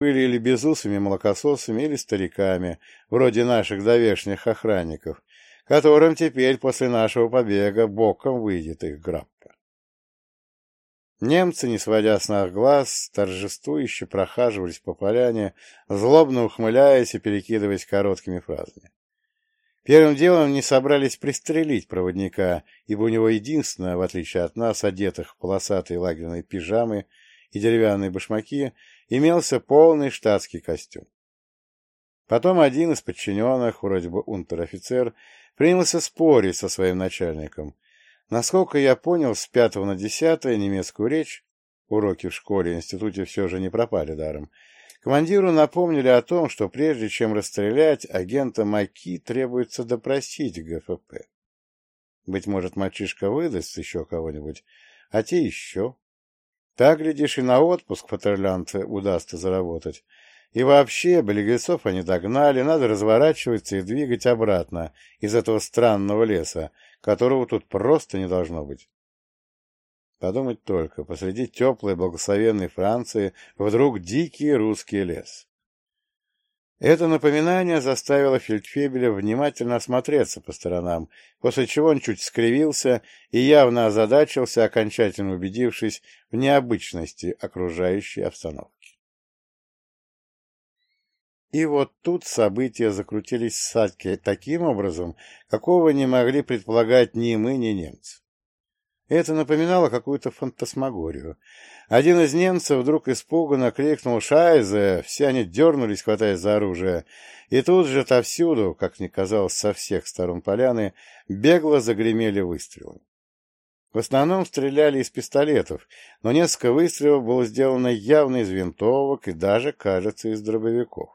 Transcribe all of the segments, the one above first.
были или безусыми молокососами, или стариками, вроде наших довешних охранников, которым теперь после нашего побега боком выйдет их грабка. Немцы, не сводя с нас глаз, торжествующе прохаживались по поляне, злобно ухмыляясь и перекидываясь короткими фразами. Первым делом не собрались пристрелить проводника, ибо у него единственное, в отличие от нас, одетых в полосатые лагерные пижамы и деревянные башмаки, имелся полный штатский костюм. Потом один из подчиненных, вроде бы унтер-офицер, принялся спорить со своим начальником, Насколько я понял, с пятого на десятое немецкую речь, уроки в школе и институте все же не пропали даром, командиру напомнили о том, что прежде чем расстрелять, агента Маки требуется допросить ГФП. Быть может, мальчишка выдаст еще кого-нибудь, а те еще. Так, глядишь, и на отпуск патрулянта удастся заработать. И вообще, беглецов они догнали, надо разворачиваться и двигать обратно из этого странного леса, которого тут просто не должно быть. Подумать только, посреди теплой благословенной Франции вдруг дикий русский лес. Это напоминание заставило Фельдфебеля внимательно осмотреться по сторонам, после чего он чуть скривился и явно озадачился, окончательно убедившись в необычности окружающей обстановки. И вот тут события закрутились в Садке таким образом, какого не могли предполагать ни мы, ни немцы. Это напоминало какую-то фантасмагорию. Один из немцев вдруг испуганно крикнул «Шайзе!», все они дернулись, хватаясь за оружие, и тут же отовсюду, как мне казалось, со всех сторон поляны, бегло загремели выстрелы. В основном стреляли из пистолетов, но несколько выстрелов было сделано явно из винтовок и даже, кажется, из дробовиков.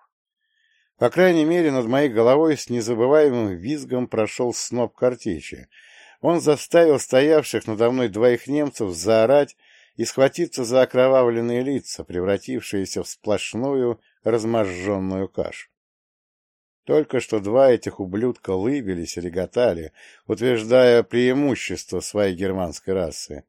По крайней мере, над моей головой с незабываемым визгом прошел сноп картечи. Он заставил стоявших надо мной двоих немцев заорать и схватиться за окровавленные лица, превратившиеся в сплошную разможженную кашу. Только что два этих ублюдка лыбились и реготали, утверждая преимущество своей германской расы.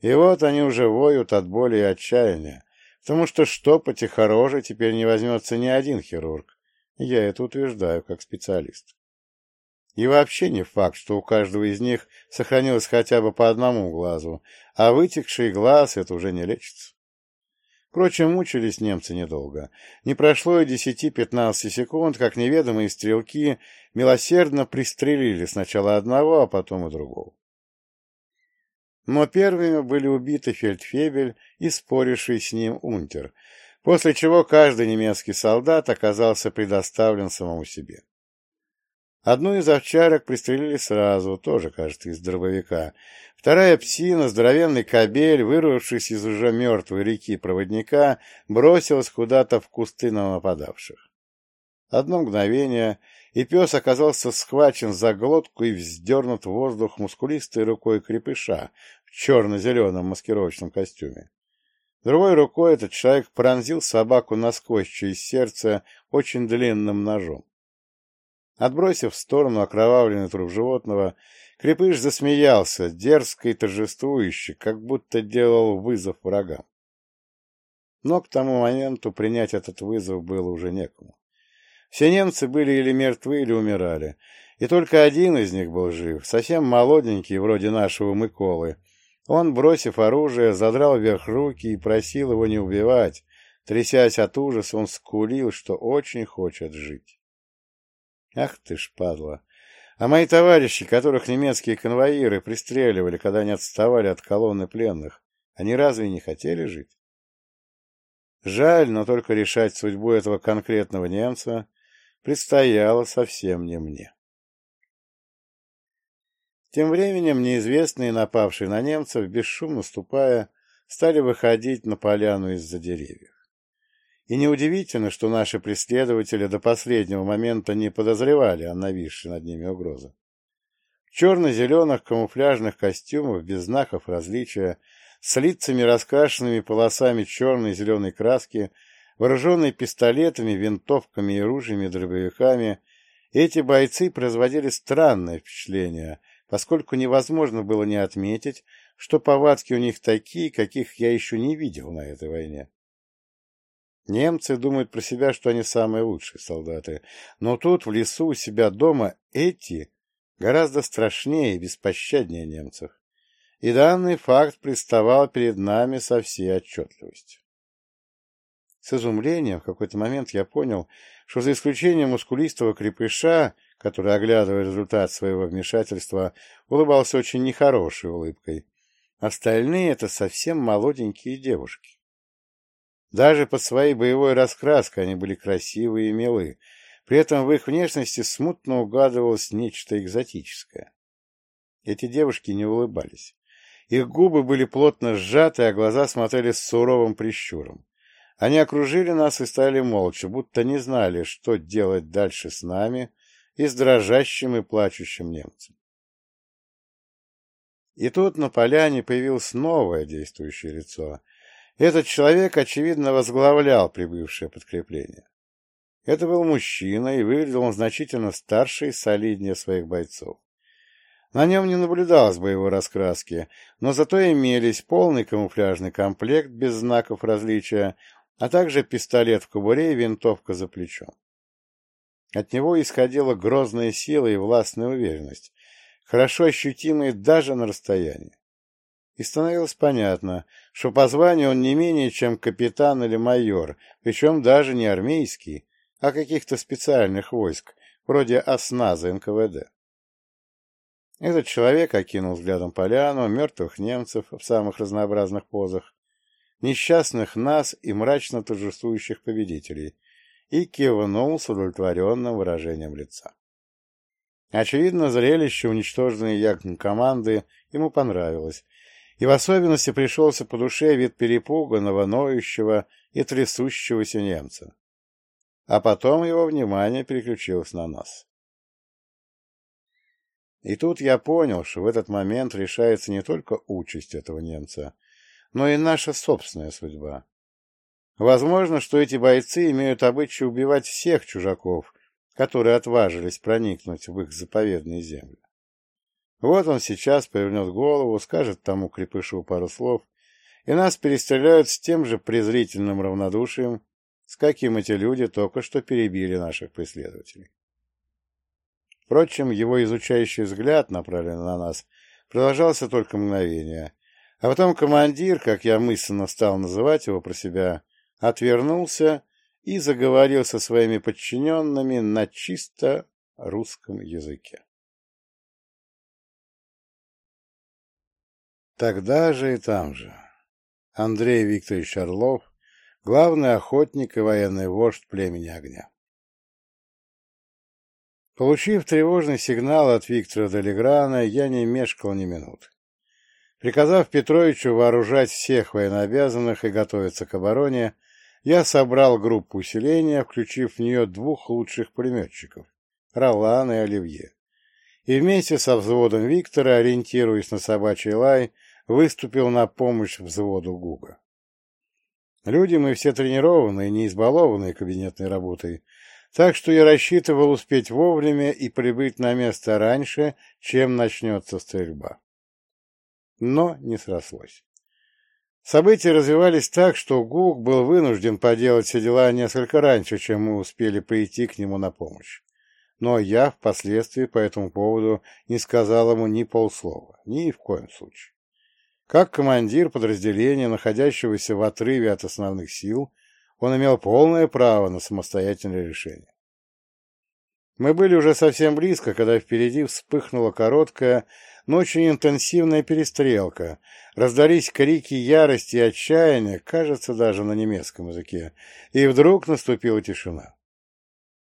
И вот они уже воют от боли и отчаяния, потому что штопать их рожи теперь не возьмется ни один хирург. Я это утверждаю как специалист. И вообще не факт, что у каждого из них сохранилось хотя бы по одному глазу, а вытекший глаз — это уже не лечится. Впрочем, мучились немцы недолго. Не прошло и десяти-пятнадцати секунд, как неведомые стрелки милосердно пристрелили сначала одного, а потом и другого. Но первыми были убиты фельдфебель и споривший с ним унтер, после чего каждый немецкий солдат оказался предоставлен самому себе. Одну из овчарок пристрелили сразу, тоже, кажется, из дробовика. Вторая псина, здоровенный кобель, вырвавшись из уже мертвой реки проводника, бросилась куда-то в кусты на нападавших. Одно мгновение, и пес оказался схвачен за глотку и вздернут в воздух мускулистой рукой крепыша в черно-зеленом маскировочном костюме. Другой рукой этот человек пронзил собаку насквозь через сердце очень длинным ножом. Отбросив в сторону окровавленный труп животного, крепыш засмеялся, дерзко и торжествующе, как будто делал вызов врагам. Но к тому моменту принять этот вызов было уже некому. Все немцы были или мертвы, или умирали, и только один из них был жив, совсем молоденький, вроде нашего Миколы, он, бросив оружие, задрал вверх руки и просил его не убивать. Трясясь от ужаса, он скулил, что очень хочет жить. Ах ты ж, падла! А мои товарищи, которых немецкие конвоиры пристреливали, когда они отставали от колонны пленных, они разве не хотели жить? Жаль, но только решать судьбу этого конкретного немца предстояло совсем не мне. Тем временем неизвестные, напавшие на немцев, бесшумно ступая, стали выходить на поляну из-за деревьев. И неудивительно, что наши преследователи до последнего момента не подозревали о нависшей над ними угрозе. В черно-зеленых камуфляжных костюмах без знаков различия, с лицами раскрашенными полосами черной и зеленой краски, вооруженные пистолетами, винтовками и ружьями дробовиками, эти бойцы производили странное впечатление – поскольку невозможно было не отметить, что повадки у них такие, каких я еще не видел на этой войне. Немцы думают про себя, что они самые лучшие солдаты, но тут, в лесу у себя дома, эти гораздо страшнее и беспощаднее немцев. И данный факт представал перед нами со всей отчетливостью. С изумлением в какой-то момент я понял, что за исключением мускулистого крепыша, который, оглядывая результат своего вмешательства, улыбался очень нехорошей улыбкой, остальные — это совсем молоденькие девушки. Даже под своей боевой раскраской они были красивые и милы, при этом в их внешности смутно угадывалось нечто экзотическое. Эти девушки не улыбались. Их губы были плотно сжаты, а глаза смотрели с суровым прищуром. Они окружили нас и стали молча, будто не знали, что делать дальше с нами и с дрожащим и плачущим немцем. И тут на поляне появилось новое действующее лицо. Этот человек, очевидно, возглавлял прибывшее подкрепление. Это был мужчина, и выглядел он значительно старше и солиднее своих бойцов. На нем не наблюдалось боевой раскраски, но зато имелись полный камуфляжный комплект без знаков различия, а также пистолет в кобуре и винтовка за плечом. От него исходила грозная сила и властная уверенность, хорошо ощутимые даже на расстоянии. И становилось понятно, что по званию он не менее, чем капитан или майор, причем даже не армейский, а каких-то специальных войск, вроде ОСНАЗа НКВД. Этот человек окинул взглядом поляну, мертвых немцев в самых разнообразных позах, несчастных нас и мрачно торжествующих победителей, и кивнул с удовлетворенным выражением лица. Очевидно, зрелище уничтоженной ягн команды ему понравилось, и в особенности пришелся по душе вид перепуганного, ноющего и трясущегося немца. А потом его внимание переключилось на нас. И тут я понял, что в этот момент решается не только участь этого немца, но и наша собственная судьба. Возможно, что эти бойцы имеют обычай убивать всех чужаков, которые отважились проникнуть в их заповедные земли. Вот он сейчас повернет голову, скажет тому крепышу пару слов, и нас перестреляют с тем же презрительным равнодушием, с каким эти люди только что перебили наших преследователей. Впрочем, его изучающий взгляд, направленный на нас, продолжался только мгновение, а потом командир, как я мысленно стал называть его про себя, отвернулся и заговорил со своими подчиненными на чисто русском языке. Тогда же и там же Андрей Викторович Орлов, главный охотник и военный вождь племени огня. Получив тревожный сигнал от Виктора Делеграна, я не мешкал ни минуты. Приказав Петровичу вооружать всех военнообязанных и готовиться к обороне, я собрал группу усиления, включив в нее двух лучших пулеметчиков — Ролан и Оливье. И вместе со взводом Виктора, ориентируясь на собачий лай, выступил на помощь взводу Гуга. Люди мы все тренированные, не избалованные кабинетной работой, так что я рассчитывал успеть вовремя и прибыть на место раньше, чем начнется стрельба. Но не срослось. События развивались так, что Гук был вынужден поделать все дела несколько раньше, чем мы успели прийти к нему на помощь. Но я впоследствии по этому поводу не сказал ему ни полслова, ни в коем случае. Как командир подразделения, находящегося в отрыве от основных сил, он имел полное право на самостоятельное решение. Мы были уже совсем близко, когда впереди вспыхнула короткая, но очень интенсивная перестрелка. Раздались крики ярости и отчаяния, кажется, даже на немецком языке, и вдруг наступила тишина.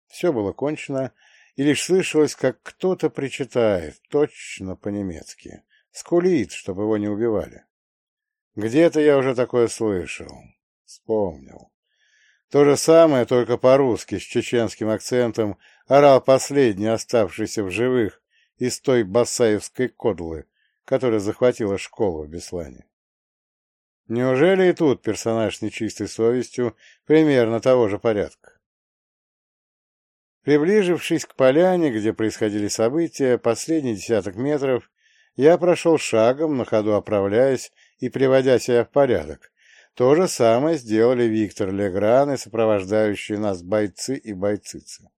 Все было кончено, и лишь слышалось, как кто-то причитает, точно по-немецки, скулит, чтобы его не убивали. Где-то я уже такое слышал. Вспомнил. То же самое, только по-русски, с чеченским акцентом, орал последний, оставшийся в живых, из той басаевской кодлы, которая захватила школу в Беслане. Неужели и тут персонаж с нечистой совестью примерно того же порядка? Приближившись к поляне, где происходили события, последний десяток метров, я прошел шагом, на ходу оправляясь и приводя себя в порядок, То же самое сделали Виктор Легран и сопровождающие нас бойцы и бойцицы.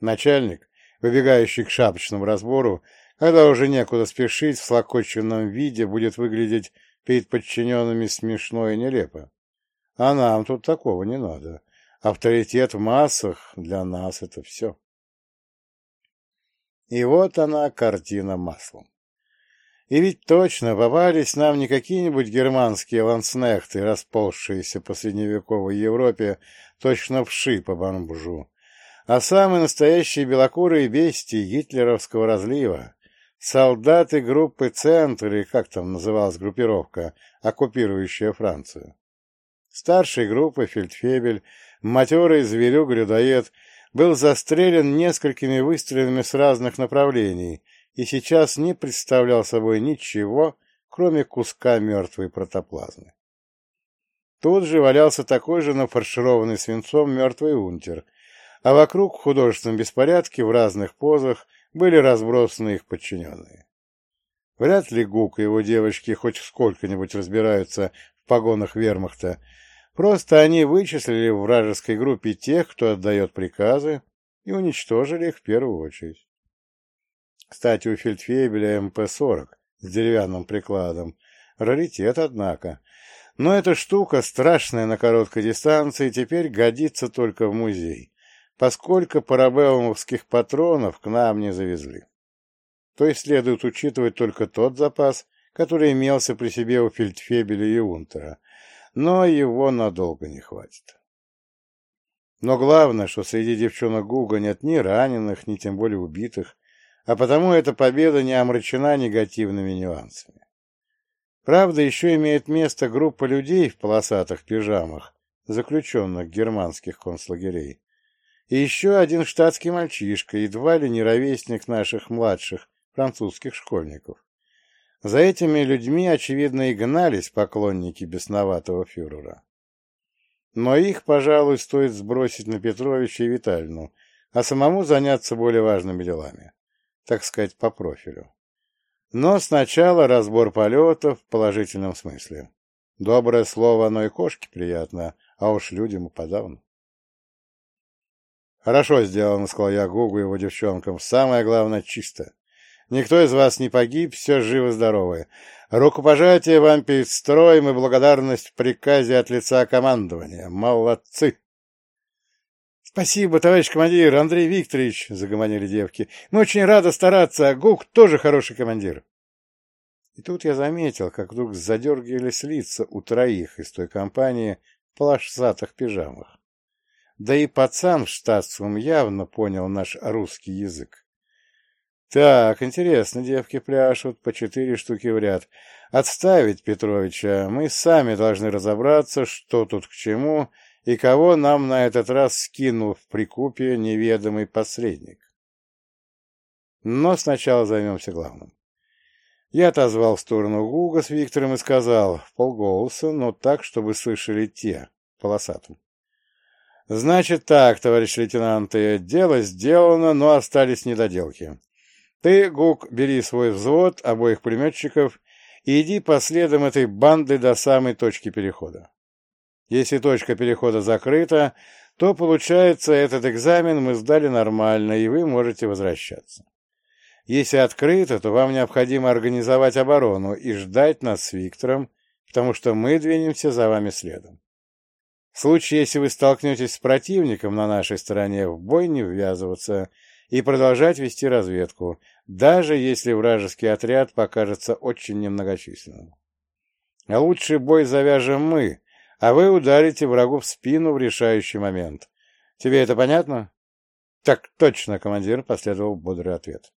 Начальник, выбегающий к шапочному разбору, когда уже некуда спешить, в слокоченном виде будет выглядеть перед подчиненными смешно и нелепо. А нам тут такого не надо. Авторитет в массах для нас — это все. И вот она, картина маслом. И ведь точно попались нам не какие-нибудь германские ланснехты, расползшиеся по средневековой Европе точно вши по бомбжу, а самые настоящие белокурые бестии гитлеровского разлива, солдаты группы «Центр», или как там называлась группировка, оккупирующая Францию. Старшей группы фельдфебель, матерый зверюк-людоед, был застрелен несколькими выстрелами с разных направлений и сейчас не представлял собой ничего, кроме куска мертвой протоплазмы. Тут же валялся такой же нафаршированный свинцом мертвый унтер, а вокруг в художественном беспорядке в разных позах были разбросаны их подчиненные. Вряд ли Гук и его девочки хоть сколько-нибудь разбираются в погонах вермахта, просто они вычислили в вражеской группе тех, кто отдает приказы, и уничтожили их в первую очередь. Кстати, у фельдфебеля МП-40 с деревянным прикладом раритет, однако. Но эта штука, страшная на короткой дистанции, теперь годится только в музей поскольку парабеллумовских патронов к нам не завезли. То есть следует учитывать только тот запас, который имелся при себе у фельдфебеля и унтера, но его надолго не хватит. Но главное, что среди девчонок Гуга нет ни раненых, ни тем более убитых, а потому эта победа не омрачена негативными нюансами. Правда, еще имеет место группа людей в полосатых пижамах, заключенных германских концлагерей, и еще один штатский мальчишка, едва ли не ровесник наших младших французских школьников. За этими людьми, очевидно, и гнались поклонники бесноватого фюрера. Но их, пожалуй, стоит сбросить на Петровича и Витальну, а самому заняться более важными делами, так сказать, по профилю. Но сначала разбор полетов в положительном смысле. Доброе слово оно и кошке приятно, а уж людям и подавно. «Хорошо сделано», — сказал я Гугу и его девчонкам. «Самое главное — чисто. Никто из вас не погиб, все живы-здоровы. Рукопожатие вам перед строем и благодарность в приказе от лица командования. Молодцы!» «Спасибо, товарищ командир, Андрей Викторович», — загомонили девки. «Мы очень рады стараться, а Гук тоже хороший командир». И тут я заметил, как вдруг задергивались лица у троих из той компании в полосатых пижамах. Да и пацан в штатском явно понял наш русский язык. Так, интересно, девки пляшут по четыре штуки в ряд. Отставить Петровича, мы сами должны разобраться, что тут к чему и кого нам на этот раз скинул в прикупе неведомый посредник. Но сначала займемся главным. Я отозвал в сторону Гуга с Виктором и сказал, в полголоса, но так, чтобы слышали те, полосатым. Значит так, товарищ лейтенант, дело сделано, но остались недоделки. Ты, Гук, бери свой взвод, обоих пулеметчиков, и иди по следам этой банды до самой точки перехода. Если точка перехода закрыта, то, получается, этот экзамен мы сдали нормально, и вы можете возвращаться. Если открыто, то вам необходимо организовать оборону и ждать нас с Виктором, потому что мы двинемся за вами следом. В случае, если вы столкнетесь с противником на нашей стороне, в бой не ввязываться и продолжать вести разведку, даже если вражеский отряд покажется очень немногочисленным. А лучший бой завяжем мы, а вы ударите врагу в спину в решающий момент. Тебе это понятно? Так точно, командир, последовал бодрый ответ.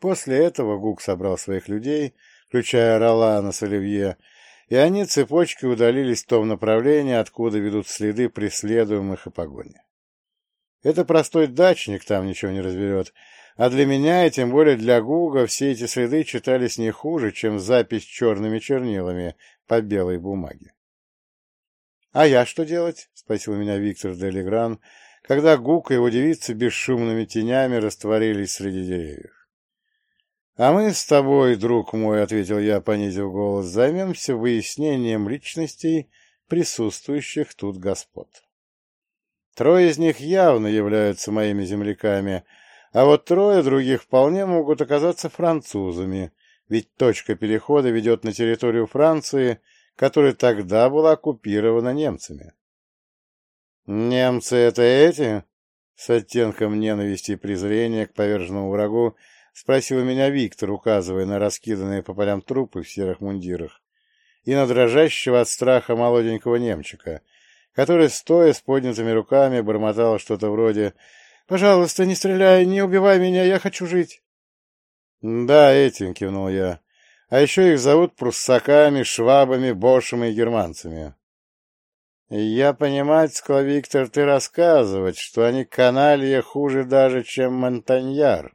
После этого Гук собрал своих людей, включая Ролана с Оливье, и они цепочкой удалились в том направлении, откуда ведут следы преследуемых и погони. Это простой дачник там ничего не разберет, а для меня, и тем более для Гуга, все эти следы читались не хуже, чем запись черными чернилами по белой бумаге. — А я что делать? — спросил меня Виктор Делигран, когда Гук и его девицы бесшумными тенями растворились среди деревьев. «А мы с тобой, друг мой, — ответил я, понизив голос, — займемся выяснением личностей присутствующих тут господ. Трое из них явно являются моими земляками, а вот трое других вполне могут оказаться французами, ведь точка перехода ведет на территорию Франции, которая тогда была оккупирована немцами. «Немцы — это эти?» С оттенком ненависти и презрения к поверженному врагу спросил меня Виктор, указывая на раскиданные по полям трупы в серых мундирах и на дрожащего от страха молоденького немчика, который, стоя с поднятыми руками, бормотал что-то вроде «Пожалуйста, не стреляй, не убивай меня, я хочу жить». «Да, этим», — кивнул я. «А еще их зовут пруссаками, швабами, бошами и германцами». «Я понимать, — сказал Виктор, — ты рассказывать, что они каналья хуже даже, чем Монтаньяр».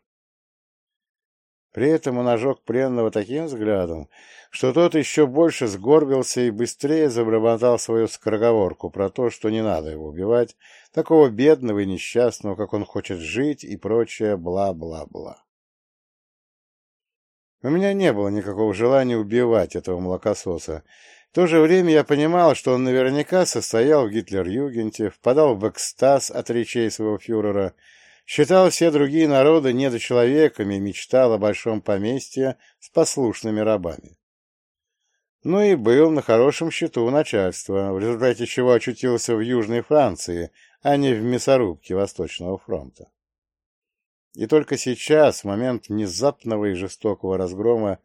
При этом он ожег пленного таким взглядом, что тот еще больше сгорбился и быстрее забормотал свою скороговорку про то, что не надо его убивать, такого бедного и несчастного, как он хочет жить и прочее бла-бла-бла. У меня не было никакого желания убивать этого молокососа. В то же время я понимал, что он наверняка состоял в Гитлер-Югенте, впадал в экстаз от речей своего фюрера, считал все другие народы недочеловеками мечтал о большом поместье с послушными рабами. Ну и был на хорошем счету у начальства, в результате чего очутился в Южной Франции, а не в мясорубке Восточного фронта. И только сейчас, в момент внезапного и жестокого разгрома,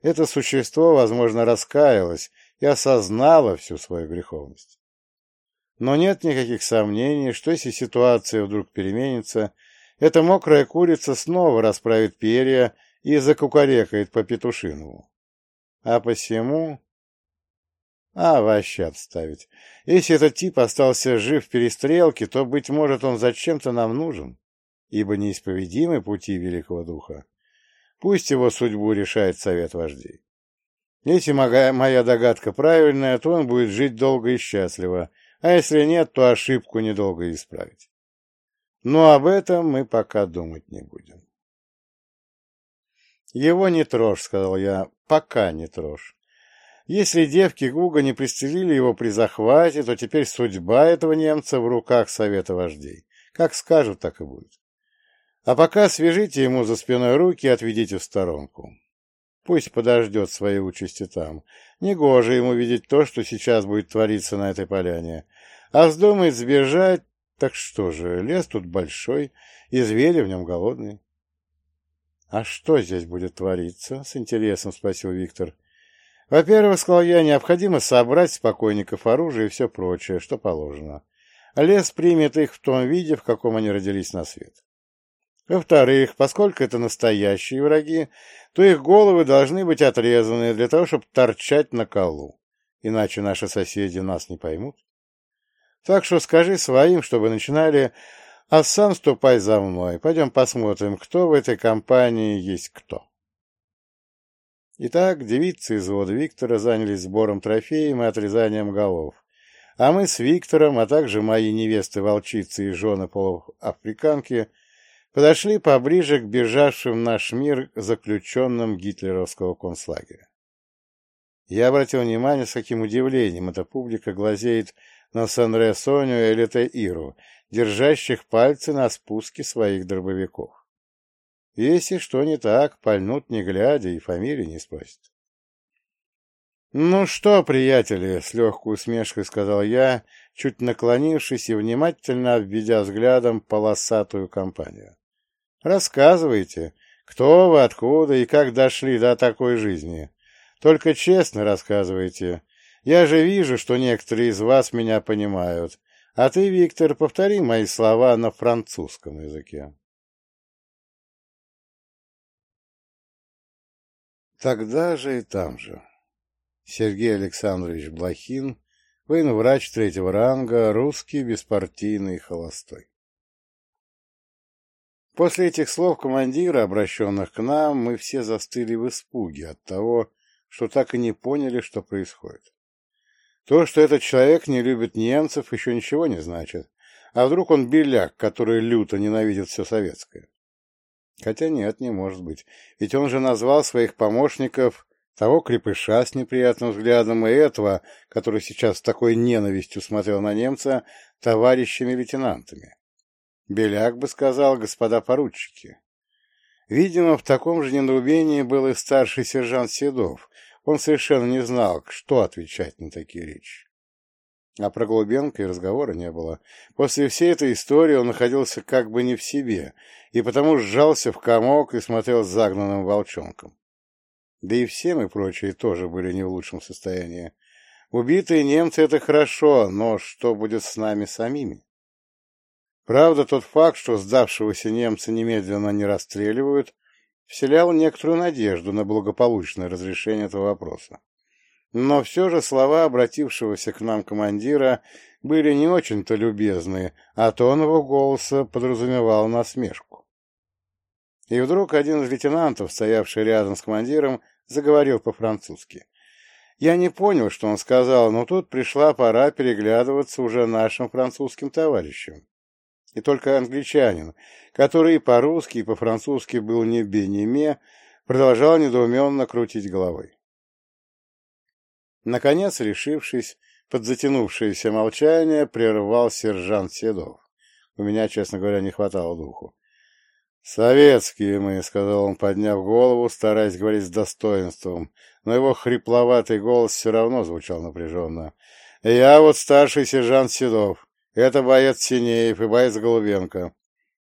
это существо, возможно, раскаялось и осознало всю свою греховность. Но нет никаких сомнений, что если ситуация вдруг переменится, эта мокрая курица снова расправит перья и закукарекает по петушинову. А посему... А, вообще отставить. Если этот тип остался жив в перестрелке, то, быть может, он зачем-то нам нужен ибо неисповедимы пути Великого Духа. Пусть его судьбу решает совет вождей. Если моя догадка правильная, то он будет жить долго и счастливо, а если нет, то ошибку недолго исправить. Но об этом мы пока думать не будем. «Его не трожь», — сказал я, — «пока не трожь. Если девки Гуга не пристрелили его при захвате, то теперь судьба этого немца в руках совета вождей. Как скажут, так и будет. А пока свяжите ему за спиной руки и отведите в сторонку. Пусть подождет своей участи там. Негоже ему видеть то, что сейчас будет твориться на этой поляне. А вздумает сбежать, так что же, лес тут большой, и звери в нем голодные. — А что здесь будет твориться? — с интересом спросил Виктор. — Во-первых, сказал я, необходимо собрать с покойников оружие и все прочее, что положено. Лес примет их в том виде, в каком они родились на свет. Во-вторых, поскольку это настоящие враги, то их головы должны быть отрезаны для того, чтобы торчать на колу, иначе наши соседи нас не поймут. Так что скажи своим, чтобы начинали, а сам ступай за мной. Пойдем посмотрим, кто в этой компании есть кто. Итак, девицы из вода Виктора занялись сбором трофеев и отрезанием голов, а мы с Виктором, а также мои невесты-волчицы и жены полуафриканки – подошли поближе к бежавшим в наш мир заключенным гитлеровского концлагеря. Я обратил внимание, с каким удивлением эта публика глазеет на Санре Соню и Элите Иру, держащих пальцы на спуске своих дробовиков. Если что не так, пальнут не глядя и фамилии не спросят. «Ну что, приятели», — с легкой усмешкой сказал я, чуть наклонившись и внимательно обведя взглядом полосатую компанию. Рассказывайте, кто вы, откуда и как дошли до такой жизни. Только честно рассказывайте. Я же вижу, что некоторые из вас меня понимают. А ты, Виктор, повтори мои слова на французском языке. Тогда же и там же. Сергей Александрович Блохин, военврач третьего ранга, русский, беспартийный, холостой. После этих слов командира, обращенных к нам, мы все застыли в испуге от того, что так и не поняли, что происходит. То, что этот человек не любит немцев, еще ничего не значит. А вдруг он беляк, который люто ненавидит все советское? Хотя нет, не может быть. Ведь он же назвал своих помощников того крепыша с неприятным взглядом и этого, который сейчас с такой ненавистью смотрел на немца, товарищами-лейтенантами. Беляк бы сказал, господа поручики. Видимо, в таком же недоумении был и старший сержант Седов. Он совершенно не знал, что отвечать на такие речи. А про Голубенко и разговора не было. После всей этой истории он находился как бы не в себе, и потому сжался в комок и смотрел загнанным волчонком. Да и все мы прочие тоже были не в лучшем состоянии. Убитые немцы — это хорошо, но что будет с нами самими? Правда, тот факт, что сдавшегося немца немедленно не расстреливают, вселял некоторую надежду на благополучное разрешение этого вопроса. Но все же слова обратившегося к нам командира были не очень-то любезные, а тон его голоса подразумевал насмешку. И вдруг один из лейтенантов, стоявший рядом с командиром, заговорил по-французски. Я не понял, что он сказал, но тут пришла пора переглядываться уже нашим французским товарищам и только англичанин, который и по-русски, и по-французски был не бе, не ме, продолжал недоуменно крутить головой. Наконец, решившись, под затянувшееся молчание прервал сержант Седов. У меня, честно говоря, не хватало духу. «Советские мы», — сказал он, подняв голову, стараясь говорить с достоинством, но его хрипловатый голос все равно звучал напряженно. «Я вот старший сержант Седов. Это боец Синеев и боец Голубенко.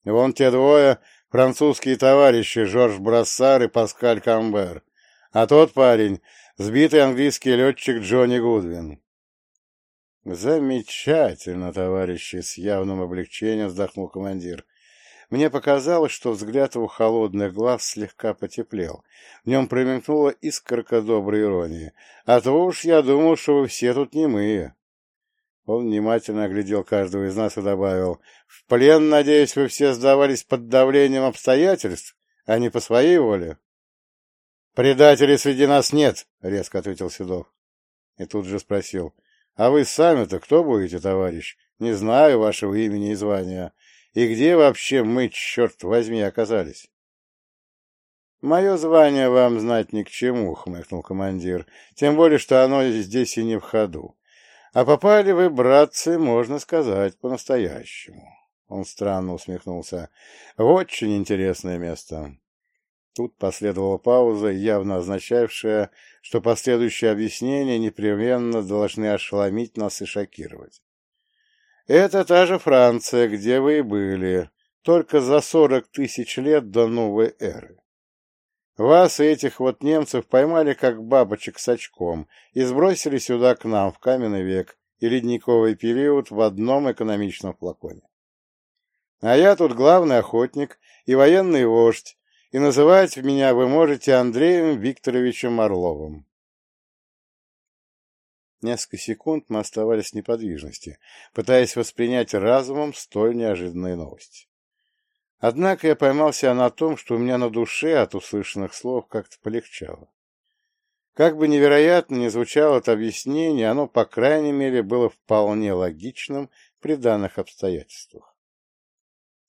Вон те двое — французские товарищи Жорж Брассар и Паскаль Камбер. А тот парень — сбитый английский летчик Джонни Гудвин. «Замечательно, товарищи!» — с явным облегчением вздохнул командир. Мне показалось, что взгляд его холодных глаз слегка потеплел. В нем промелькнула искорка доброй иронии. «А то уж я думал, что вы все тут немые». Он внимательно оглядел каждого из нас и добавил, «В плен, надеюсь, вы все сдавались под давлением обстоятельств, а не по своей воле?» «Предателей среди нас нет», — резко ответил Седов. И тут же спросил, «А вы сами-то кто будете, товарищ? Не знаю вашего имени и звания. И где вообще мы, черт возьми, оказались?» «Мое звание вам знать ни к чему», — хмыкнул командир, «тем более, что оно здесь и не в ходу. А попали вы, братцы, можно сказать, по-настоящему. Он странно усмехнулся. В очень интересное место. Тут последовала пауза, явно означавшая, что последующие объяснения непременно должны ошеломить нас и шокировать. Это та же Франция, где вы и были, только за сорок тысяч лет до новой эры. Вас и этих вот немцев поймали как бабочек с очком и сбросили сюда к нам в каменный век и ледниковый период в одном экономичном флаконе. А я тут главный охотник и военный вождь, и называть меня вы можете Андреем Викторовичем Орловым. Несколько секунд мы оставались в неподвижности, пытаясь воспринять разумом столь неожиданные новости. Однако я поймался на том, что у меня на душе от услышанных слов как-то полегчало. Как бы невероятно ни звучало это объяснение, оно, по крайней мере, было вполне логичным при данных обстоятельствах.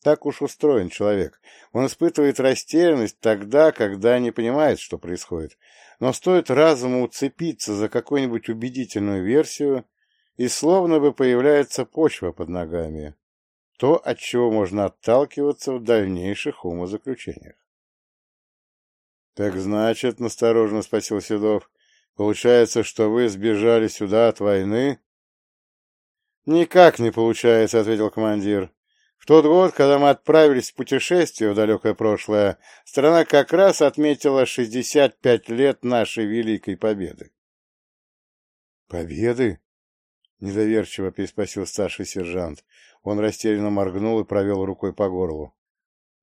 Так уж устроен человек. Он испытывает растерянность тогда, когда не понимает, что происходит. Но стоит разуму уцепиться за какую-нибудь убедительную версию, и словно бы появляется почва под ногами то, от чего можно отталкиваться в дальнейших умозаключениях. — Так значит, — настороженно спросил Седов, — получается, что вы сбежали сюда от войны? — Никак не получается, — ответил командир. В тот год, когда мы отправились в путешествие в далекое прошлое, страна как раз отметила 65 лет нашей Великой Победы. «Победы?» — недоверчиво переспросил старший сержант. Он растерянно моргнул и провел рукой по горлу.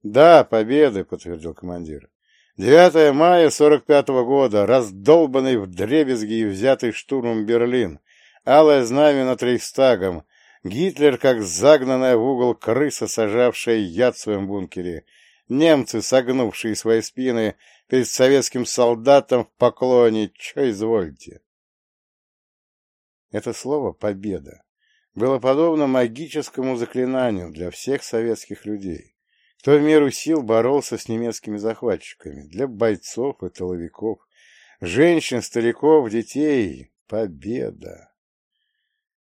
«Да, победы», — подтвердил командир. «9 мая 45-го года, раздолбанный в дребезги и взятый штурмом Берлин, алое знамя над Рейхстагом, Гитлер, как загнанная в угол крыса, сажавшая яд в своем бункере, немцы, согнувшие свои спины перед советским солдатом в поклоне, что извольте». Это слово «победа» было подобно магическому заклинанию для всех советских людей, кто в меру сил боролся с немецкими захватчиками. Для бойцов и тыловиков, женщин, стариков, детей — победа.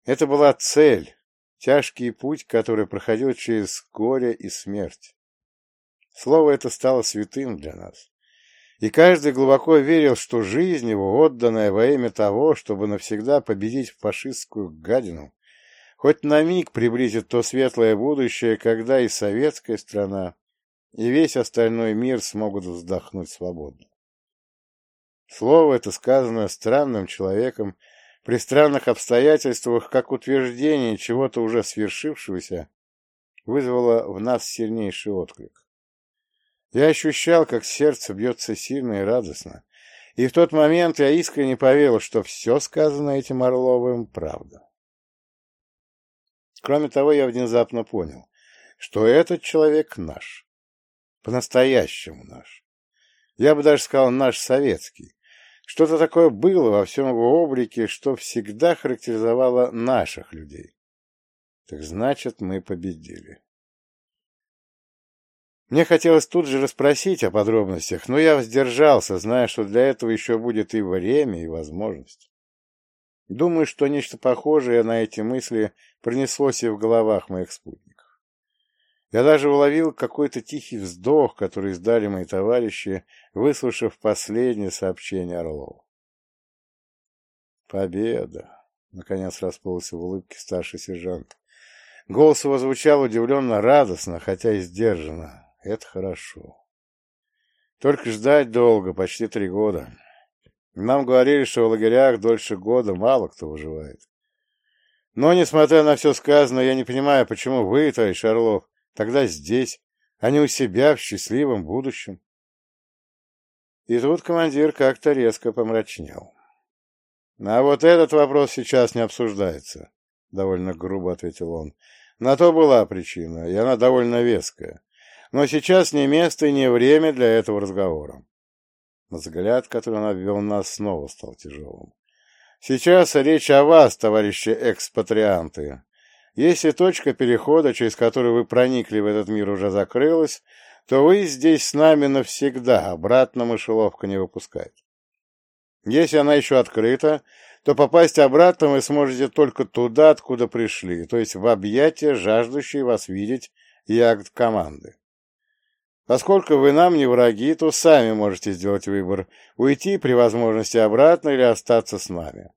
Это была цель, тяжкий путь, который проходил через горе и смерть. Слово это стало святым для нас. И каждый глубоко верил, что жизнь его, отданная во имя того, чтобы навсегда победить фашистскую гадину, хоть на миг приблизит то светлое будущее, когда и советская страна, и весь остальной мир смогут вздохнуть свободно. Слово это сказано странным человеком при странных обстоятельствах, как утверждение чего-то уже свершившегося, вызвало в нас сильнейший отклик. Я ощущал, как сердце бьется сильно и радостно, и в тот момент я искренне поверил, что все сказано этим Орловым — правда. Кроме того, я внезапно понял, что этот человек наш. По-настоящему наш. Я бы даже сказал, наш советский. Что-то такое было во всем его облике, что всегда характеризовало наших людей. Так значит, мы победили. Мне хотелось тут же расспросить о подробностях, но я воздержался, зная, что для этого еще будет и время, и возможность. Думаю, что нечто похожее на эти мысли пронеслось и в головах моих спутников. Я даже уловил какой-то тихий вздох, который издали мои товарищи, выслушав последнее сообщение Орлова. «Победа!» — наконец расплылся в улыбке старший сержант. Голос его звучал удивленно радостно, хотя и сдержанно. Это хорошо. Только ждать долго, почти три года. Нам говорили, что в лагерях дольше года мало кто выживает. Но, несмотря на все сказанное, я не понимаю, почему вы, товарищ Орлов, тогда здесь, а не у себя в счастливом будущем. И тут командир как-то резко помрачнел. — А вот этот вопрос сейчас не обсуждается, — довольно грубо ответил он. — На то была причина, и она довольно веская. Но сейчас не место и не время для этого разговора. Взгляд, который он обвел нас, снова стал тяжелым. Сейчас речь о вас, товарищи экспатрианты. Если точка перехода, через которую вы проникли в этот мир, уже закрылась, то вы здесь с нами навсегда, обратно мышеловка не выпускает. Если она еще открыта, то попасть обратно вы сможете только туда, откуда пришли, то есть в объятия, жаждущие вас видеть ягд команды. Поскольку вы нам не враги, то сами можете сделать выбор — уйти при возможности обратно или остаться с нами.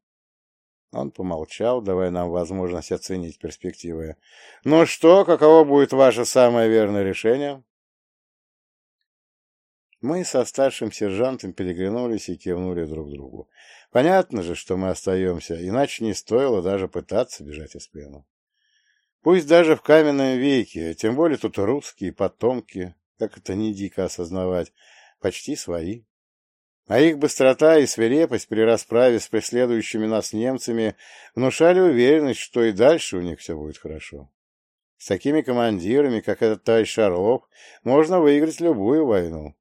Он помолчал, давая нам возможность оценить перспективы. «Ну что, каково будет ваше самое верное решение?» Мы со старшим сержантом переглянулись и кивнули друг другу. Понятно же, что мы остаемся, иначе не стоило даже пытаться бежать из плена. Пусть даже в каменном веке, тем более тут русские потомки, как это не дико осознавать, почти свои. А их быстрота и свирепость при расправе с преследующими нас немцами внушали уверенность, что и дальше у них все будет хорошо. С такими командирами, как этот товарищ Орлов, можно выиграть любую войну.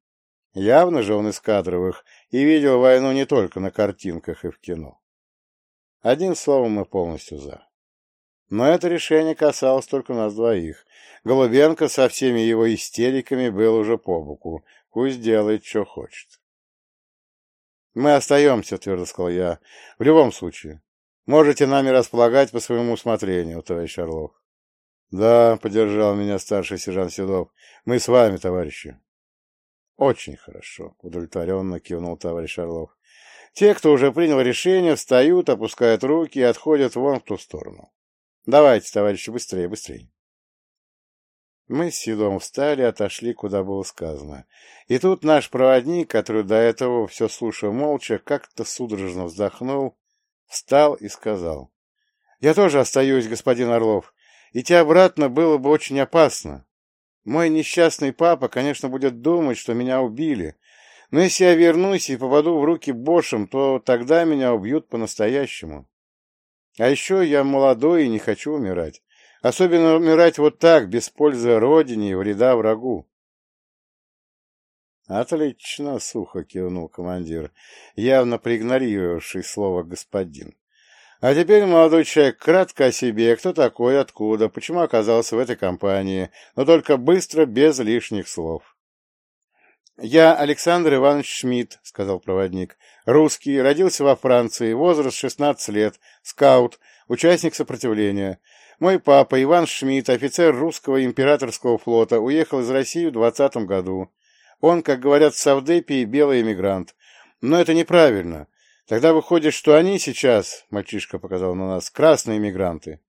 Явно же он из кадровых и видел войну не только на картинках и в кино. Одним словом, мы полностью за. Но это решение касалось только нас двоих. Голубенко со всеми его истериками был уже по боку. Пусть делает, что хочет. «Мы остаемся», — твердо сказал я. «В любом случае. Можете нами располагать по своему усмотрению, товарищ Орлов». «Да», — поддержал меня старший сержант Седов. «Мы с вами, товарищи». «Очень хорошо», — удовлетворенно кивнул товарищ Орлов. «Те, кто уже принял решение, встают, опускают руки и отходят вон в ту сторону. Давайте, товарищи, быстрее, быстрее. Мы с Седом встали, отошли, куда было сказано. И тут наш проводник, который до этого все слушал молча, как-то судорожно вздохнул, встал и сказал. — Я тоже остаюсь, господин Орлов. Идти обратно было бы очень опасно. Мой несчастный папа, конечно, будет думать, что меня убили. Но если я вернусь и попаду в руки Бошем, то тогда меня убьют по-настоящему. А еще я молодой и не хочу умирать. Особенно умирать вот так, без пользы родине и вреда врагу. «Отлично!» — сухо кивнул командир, явно проигнорировавший слово «господин». А теперь, молодой человек, кратко о себе, кто такой, откуда, почему оказался в этой компании, но только быстро, без лишних слов. «Я Александр Иванович Шмидт», — сказал проводник. «Русский, родился во Франции, возраст 16 лет, скаут, участник сопротивления. Мой папа, Иван Шмидт, офицер русского императорского флота, уехал из России в 20 году. Он, как говорят в Савдепии, белый эмигрант. Но это неправильно. Тогда выходит, что они сейчас, мальчишка показал на нас, красные эмигранты.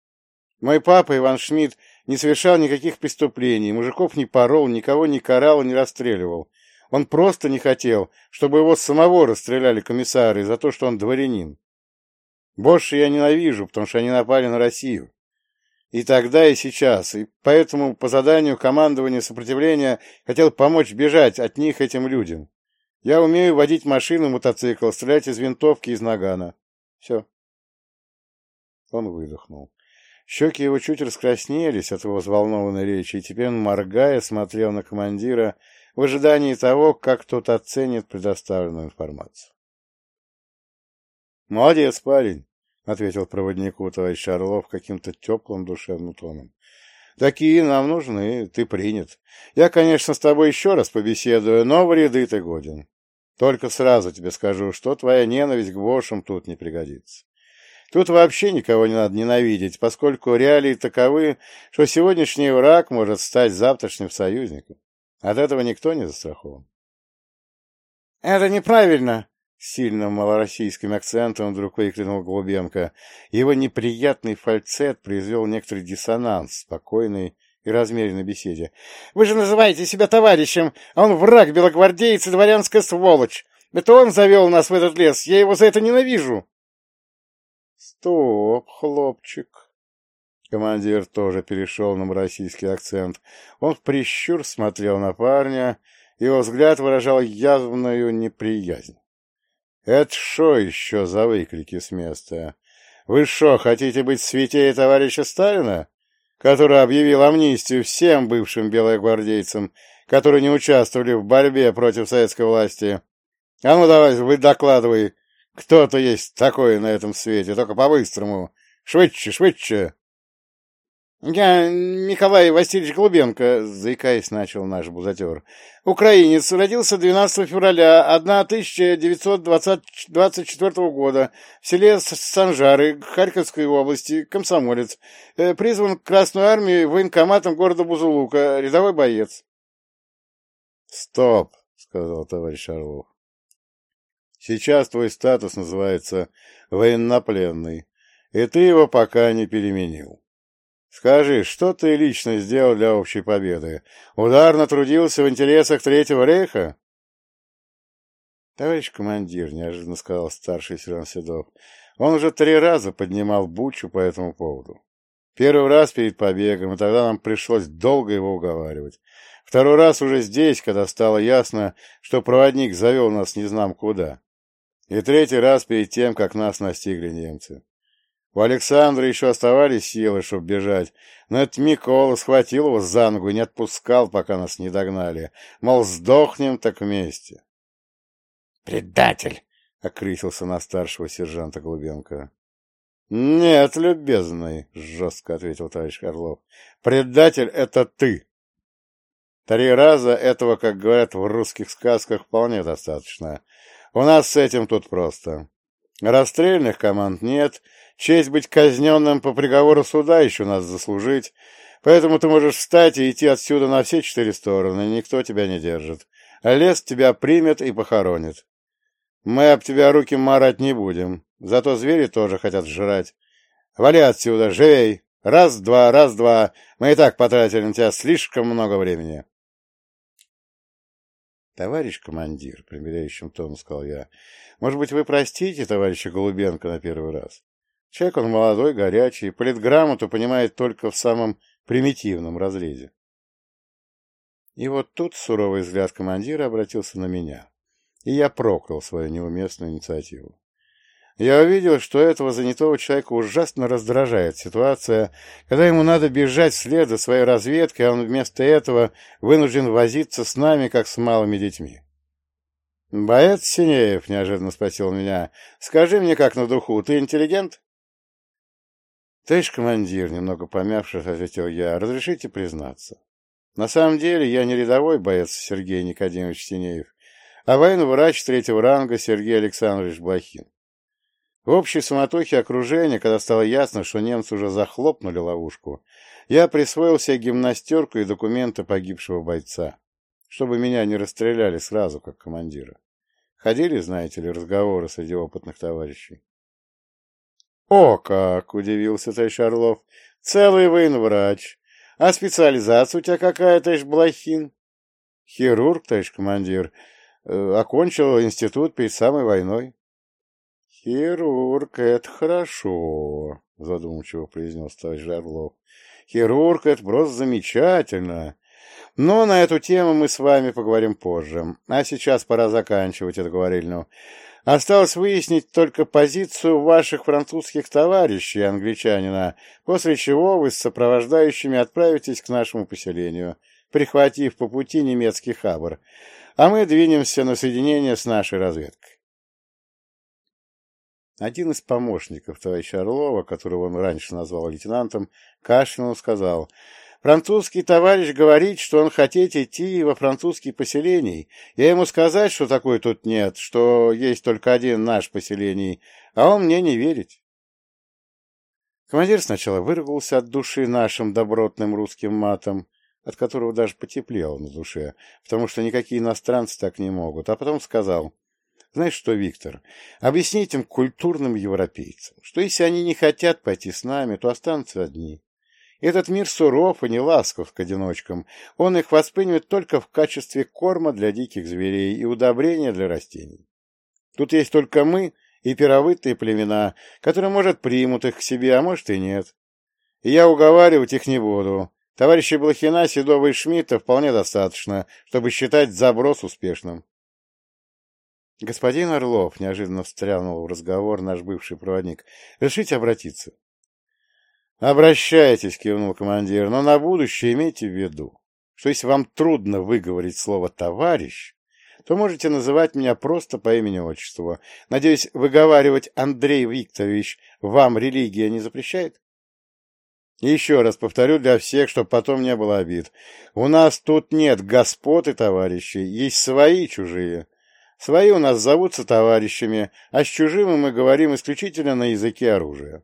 Мой папа, Иван Шмидт, не совершал никаких преступлений, мужиков не порол, никого не карал и не расстреливал. Он просто не хотел, чтобы его самого расстреляли комиссары за то, что он дворянин. Больше я ненавижу, потому что они напали на Россию. И тогда, и сейчас. И поэтому по заданию командования сопротивления хотел помочь бежать от них этим людям. Я умею водить машину, мотоцикл, стрелять из винтовки, из нагана. Все. Он выдохнул. Щеки его чуть раскраснелись от его взволнованной речи, и теперь он, моргая, смотрел на командира в ожидании того, как тот оценит предоставленную информацию. «Молодец, парень!» — ответил проводнику товарищ Орлов каким-то теплым душевным тоном. — Такие нам нужны, ты принят. Я, конечно, с тобой еще раз побеседую, но в ряды ты годен. Только сразу тебе скажу, что твоя ненависть к Бошам тут не пригодится. Тут вообще никого не надо ненавидеть, поскольку реалии таковы, что сегодняшний враг может стать завтрашним союзником. От этого никто не застрахован. — Это неправильно, сильным малороссийским акцентом вдруг выкрикнул Голубенко. Его неприятный фальцет произвел некоторый диссонанс в спокойной и размеренной беседе. — Вы же называете себя товарищем, а он враг, белогвардейец и дворянская сволочь. Это он завел нас в этот лес, я его за это ненавижу. — Стоп, хлопчик. Командир тоже перешел на российский акцент. Он прищур смотрел на парня, его взгляд выражал явную неприязнь. Это что еще за выкрики с места? Вы что, хотите быть святее товарища Сталина, который объявил амнистию всем бывшим белогвардейцам, которые не участвовали в борьбе против советской власти? А ну давай, вы докладывай, кто-то есть такой на этом свете, только по-быстрому. Швыдче, швыдче. «Я Николай Васильевич Голубенко», — заикаясь, начал наш бузатер. «Украинец, родился 12 февраля 1924 года в селе Санжары Харьковской области, комсомолец. Э, призван к Красной армии военкоматом города Бузулука, рядовой боец». «Стоп», — сказал товарищ Орлов. «Сейчас твой статус называется военнопленный, и ты его пока не переменил». Скажи, что ты лично сделал для общей победы? Ударно трудился в интересах Третьего рейха? Товарищ командир, неожиданно сказал старший сержант Седов, он уже три раза поднимал бучу по этому поводу. Первый раз перед побегом, и тогда нам пришлось долго его уговаривать. Второй раз уже здесь, когда стало ясно, что проводник завел нас не знам куда. И третий раз перед тем, как нас настигли немцы. У Александра еще оставались силы, чтобы бежать, но этот Микола схватил его за ногу и не отпускал, пока нас не догнали. Мол, сдохнем так вместе. «Предатель!» — окрысился на старшего сержанта Глубенко. «Нет, любезный», — жестко ответил товарищ Орлов. «Предатель — это ты. Три раза этого, как говорят в русских сказках, вполне достаточно. У нас с этим тут просто. Расстрельных команд нет, честь быть казненным по приговору суда еще надо заслужить, поэтому ты можешь встать и идти отсюда на все четыре стороны, никто тебя не держит. А лес тебя примет и похоронит. Мы об тебя руки марать не будем, зато звери тоже хотят жрать. Вали отсюда, живей! Раз-два, раз-два, мы и так потратили на тебя слишком много времени. — Товарищ командир, — примиряющим тоном сказал я, — может быть, вы простите товарища Голубенко на первый раз? Человек он молодой, горячий, политграмоту понимает только в самом примитивном разрезе. И вот тут суровый взгляд командира обратился на меня, и я проклял свою неуместную инициативу. Я увидел, что этого занятого человека ужасно раздражает ситуация, когда ему надо бежать вслед за своей разведкой, а он вместо этого вынужден возиться с нами, как с малыми детьми. «Боец Синеев», — неожиданно спросил меня, — «скажи мне как на духу, ты интеллигент?» — Товарищ командир, немного помявшись, ответил я, — разрешите признаться. На самом деле я не рядовой боец Сергей Никодимович Тинеев, а военный врач третьего ранга Сергей Александрович Блохин. В общей суматохе окружения, когда стало ясно, что немцы уже захлопнули ловушку, я присвоил себе гимнастерку и документы погибшего бойца, чтобы меня не расстреляли сразу, как командира. Ходили, знаете ли, разговоры среди опытных товарищей. — О, как! — удивился товарищ Орлов. — Целый военврач. А специализация у тебя какая, товарищ Блохин? — Хирург, товарищ командир. Э, окончил институт перед самой войной. «Хирург — это хорошо», — задумчиво произнес товарищ Орлов. «Хирург — это просто замечательно. Но на эту тему мы с вами поговорим позже. А сейчас пора заканчивать эту говорильню. Осталось выяснить только позицию ваших французских товарищей, англичанина, после чего вы с сопровождающими отправитесь к нашему поселению, прихватив по пути немецкий хабр, а мы двинемся на соединение с нашей разведкой. Один из помощников товарища Орлова, которого он раньше назвал лейтенантом, кашлянул сказал, «Французский товарищ говорит, что он хотеть идти во французские поселения. Я ему сказать, что такой тут нет, что есть только один наш поселений, а он мне не верит». Командир сначала выругался от души нашим добротным русским матом, от которого даже потеплело на душе, потому что никакие иностранцы так не могут, а потом сказал, знаешь что, Виктор, объяснить им культурным европейцам, что если они не хотят пойти с нами, то останутся одни. Этот мир суров и не ласков к одиночкам, он их воспримет только в качестве корма для диких зверей и удобрения для растений. Тут есть только мы и пировытые племена, которые, может, примут их к себе, а может и нет. И я уговаривать их не буду. Товарищи Блохина, Седова и Шмидта вполне достаточно, чтобы считать заброс успешным. «Господин Орлов», — неожиданно встрянул в разговор наш бывший проводник, — «решите обратиться». «Обращайтесь», — кивнул командир, — «но на будущее имейте в виду, что если вам трудно выговорить слово «товарищ», то можете называть меня просто по имени-отчеству. Надеюсь, выговаривать Андрей Викторович вам религия не запрещает? И еще раз повторю для всех, чтобы потом не было обид. У нас тут нет господ и товарищей, есть свои чужие. Свои у нас зовутся товарищами, а с чужими мы говорим исключительно на языке оружия.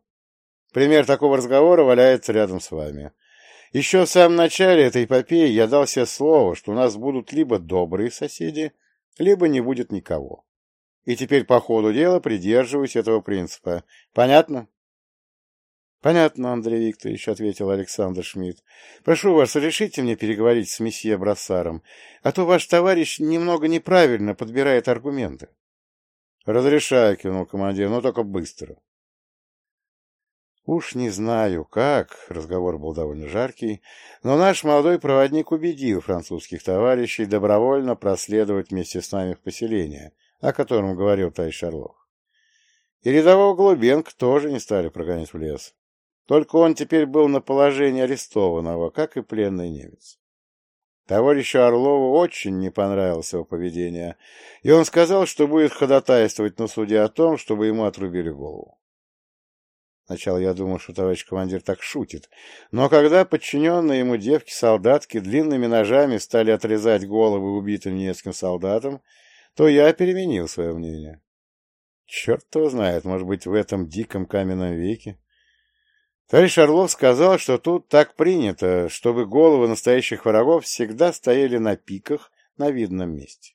Пример такого разговора валяется рядом с вами. Еще в самом начале этой эпопеи я дал себе слово, что у нас будут либо добрые соседи, либо не будет никого. И теперь по ходу дела придерживаюсь этого принципа. Понятно? — Понятно, Андрей Викторович, — ответил Александр Шмидт. — Прошу вас, разрешите мне переговорить с месье Броссаром, а то ваш товарищ немного неправильно подбирает аргументы. — Разрешаю, — кивнул командир, — но только быстро. Уж не знаю, как, разговор был довольно жаркий, но наш молодой проводник убедил французских товарищей добровольно проследовать вместе с нами в поселение, о котором говорил товарищ Орлов. И рядового Голубенко тоже не стали прогонять в лес. Только он теперь был на положении арестованного, как и пленный немец. Товарищу Орлову очень не понравилось его поведение, и он сказал, что будет ходатайствовать на суде о том, чтобы ему отрубили голову. Сначала я думал, что товарищ командир так шутит, но когда подчиненные ему девки-солдатки длинными ножами стали отрезать головы убитым немецким солдатам, то я переменил свое мнение. Черт его знает, может быть, в этом диком каменном веке Товарищ Орлов сказал, что тут так принято, чтобы головы настоящих врагов всегда стояли на пиках на видном месте.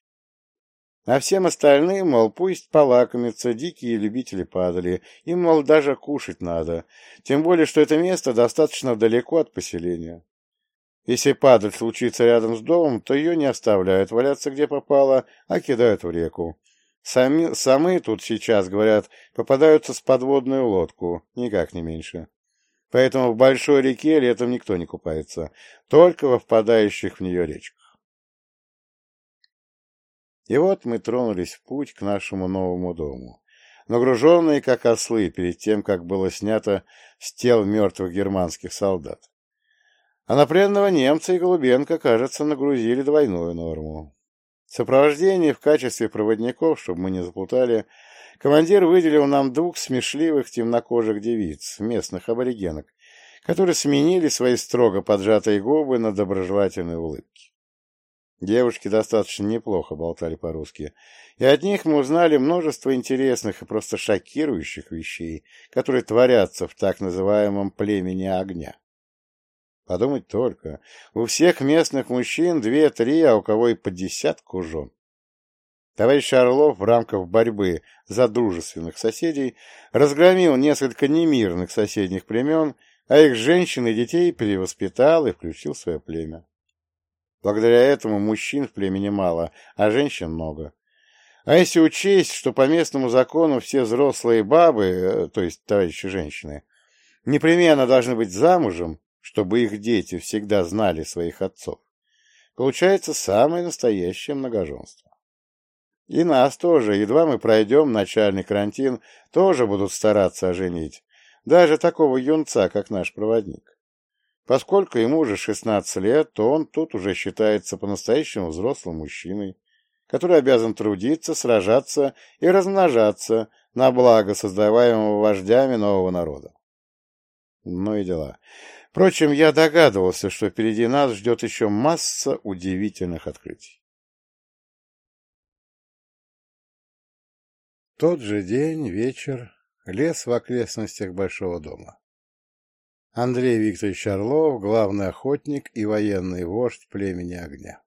А всем остальным, мол, пусть полакомятся, дикие любители падали, им, мол, даже кушать надо, тем более, что это место достаточно далеко от поселения. Если падаль случится рядом с домом, то ее не оставляют валяться где попало, а кидают в реку. Сами, самые тут сейчас, говорят, попадаются с подводную лодку, никак не меньше. Поэтому в большой реке летом никто не купается, только во впадающих в нее речках. И вот мы тронулись в путь к нашему новому дому, нагруженные как ослы перед тем, как было снято с тел мертвых германских солдат. А на пленного немца и Голубенко, кажется, нагрузили двойную норму. Сопровождение в качестве проводников, чтобы мы не заплутали, командир выделил нам двух смешливых темнокожих девиц, местных аборигенок, которые сменили свои строго поджатые губы на доброжелательные улыбки. Девушки достаточно неплохо болтали по-русски, и от них мы узнали множество интересных и просто шокирующих вещей, которые творятся в так называемом племени огня. Подумать только, у всех местных мужчин две-три, а у кого и по десятку жен. Товарищ Орлов в рамках борьбы за дружественных соседей разгромил несколько немирных соседних племен, а их женщин и детей перевоспитал и включил в свое племя. Благодаря этому мужчин в племени мало, а женщин много. А если учесть, что по местному закону все взрослые бабы, э, то есть товарищи женщины, непременно должны быть замужем, чтобы их дети всегда знали своих отцов, получается самое настоящее многоженство. И нас тоже, едва мы пройдем начальный карантин, тоже будут стараться оженить, даже такого юнца, как наш проводник. Поскольку ему уже 16 лет, то он тут уже считается по-настоящему взрослым мужчиной, который обязан трудиться, сражаться и размножаться на благо создаваемого вождями нового народа. Ну и дела. Впрочем, я догадывался, что впереди нас ждет еще масса удивительных открытий. Тот же день, вечер, лес в окрестностях Большого дома. Андрей Викторович Орлов, главный охотник и военный вождь племени огня.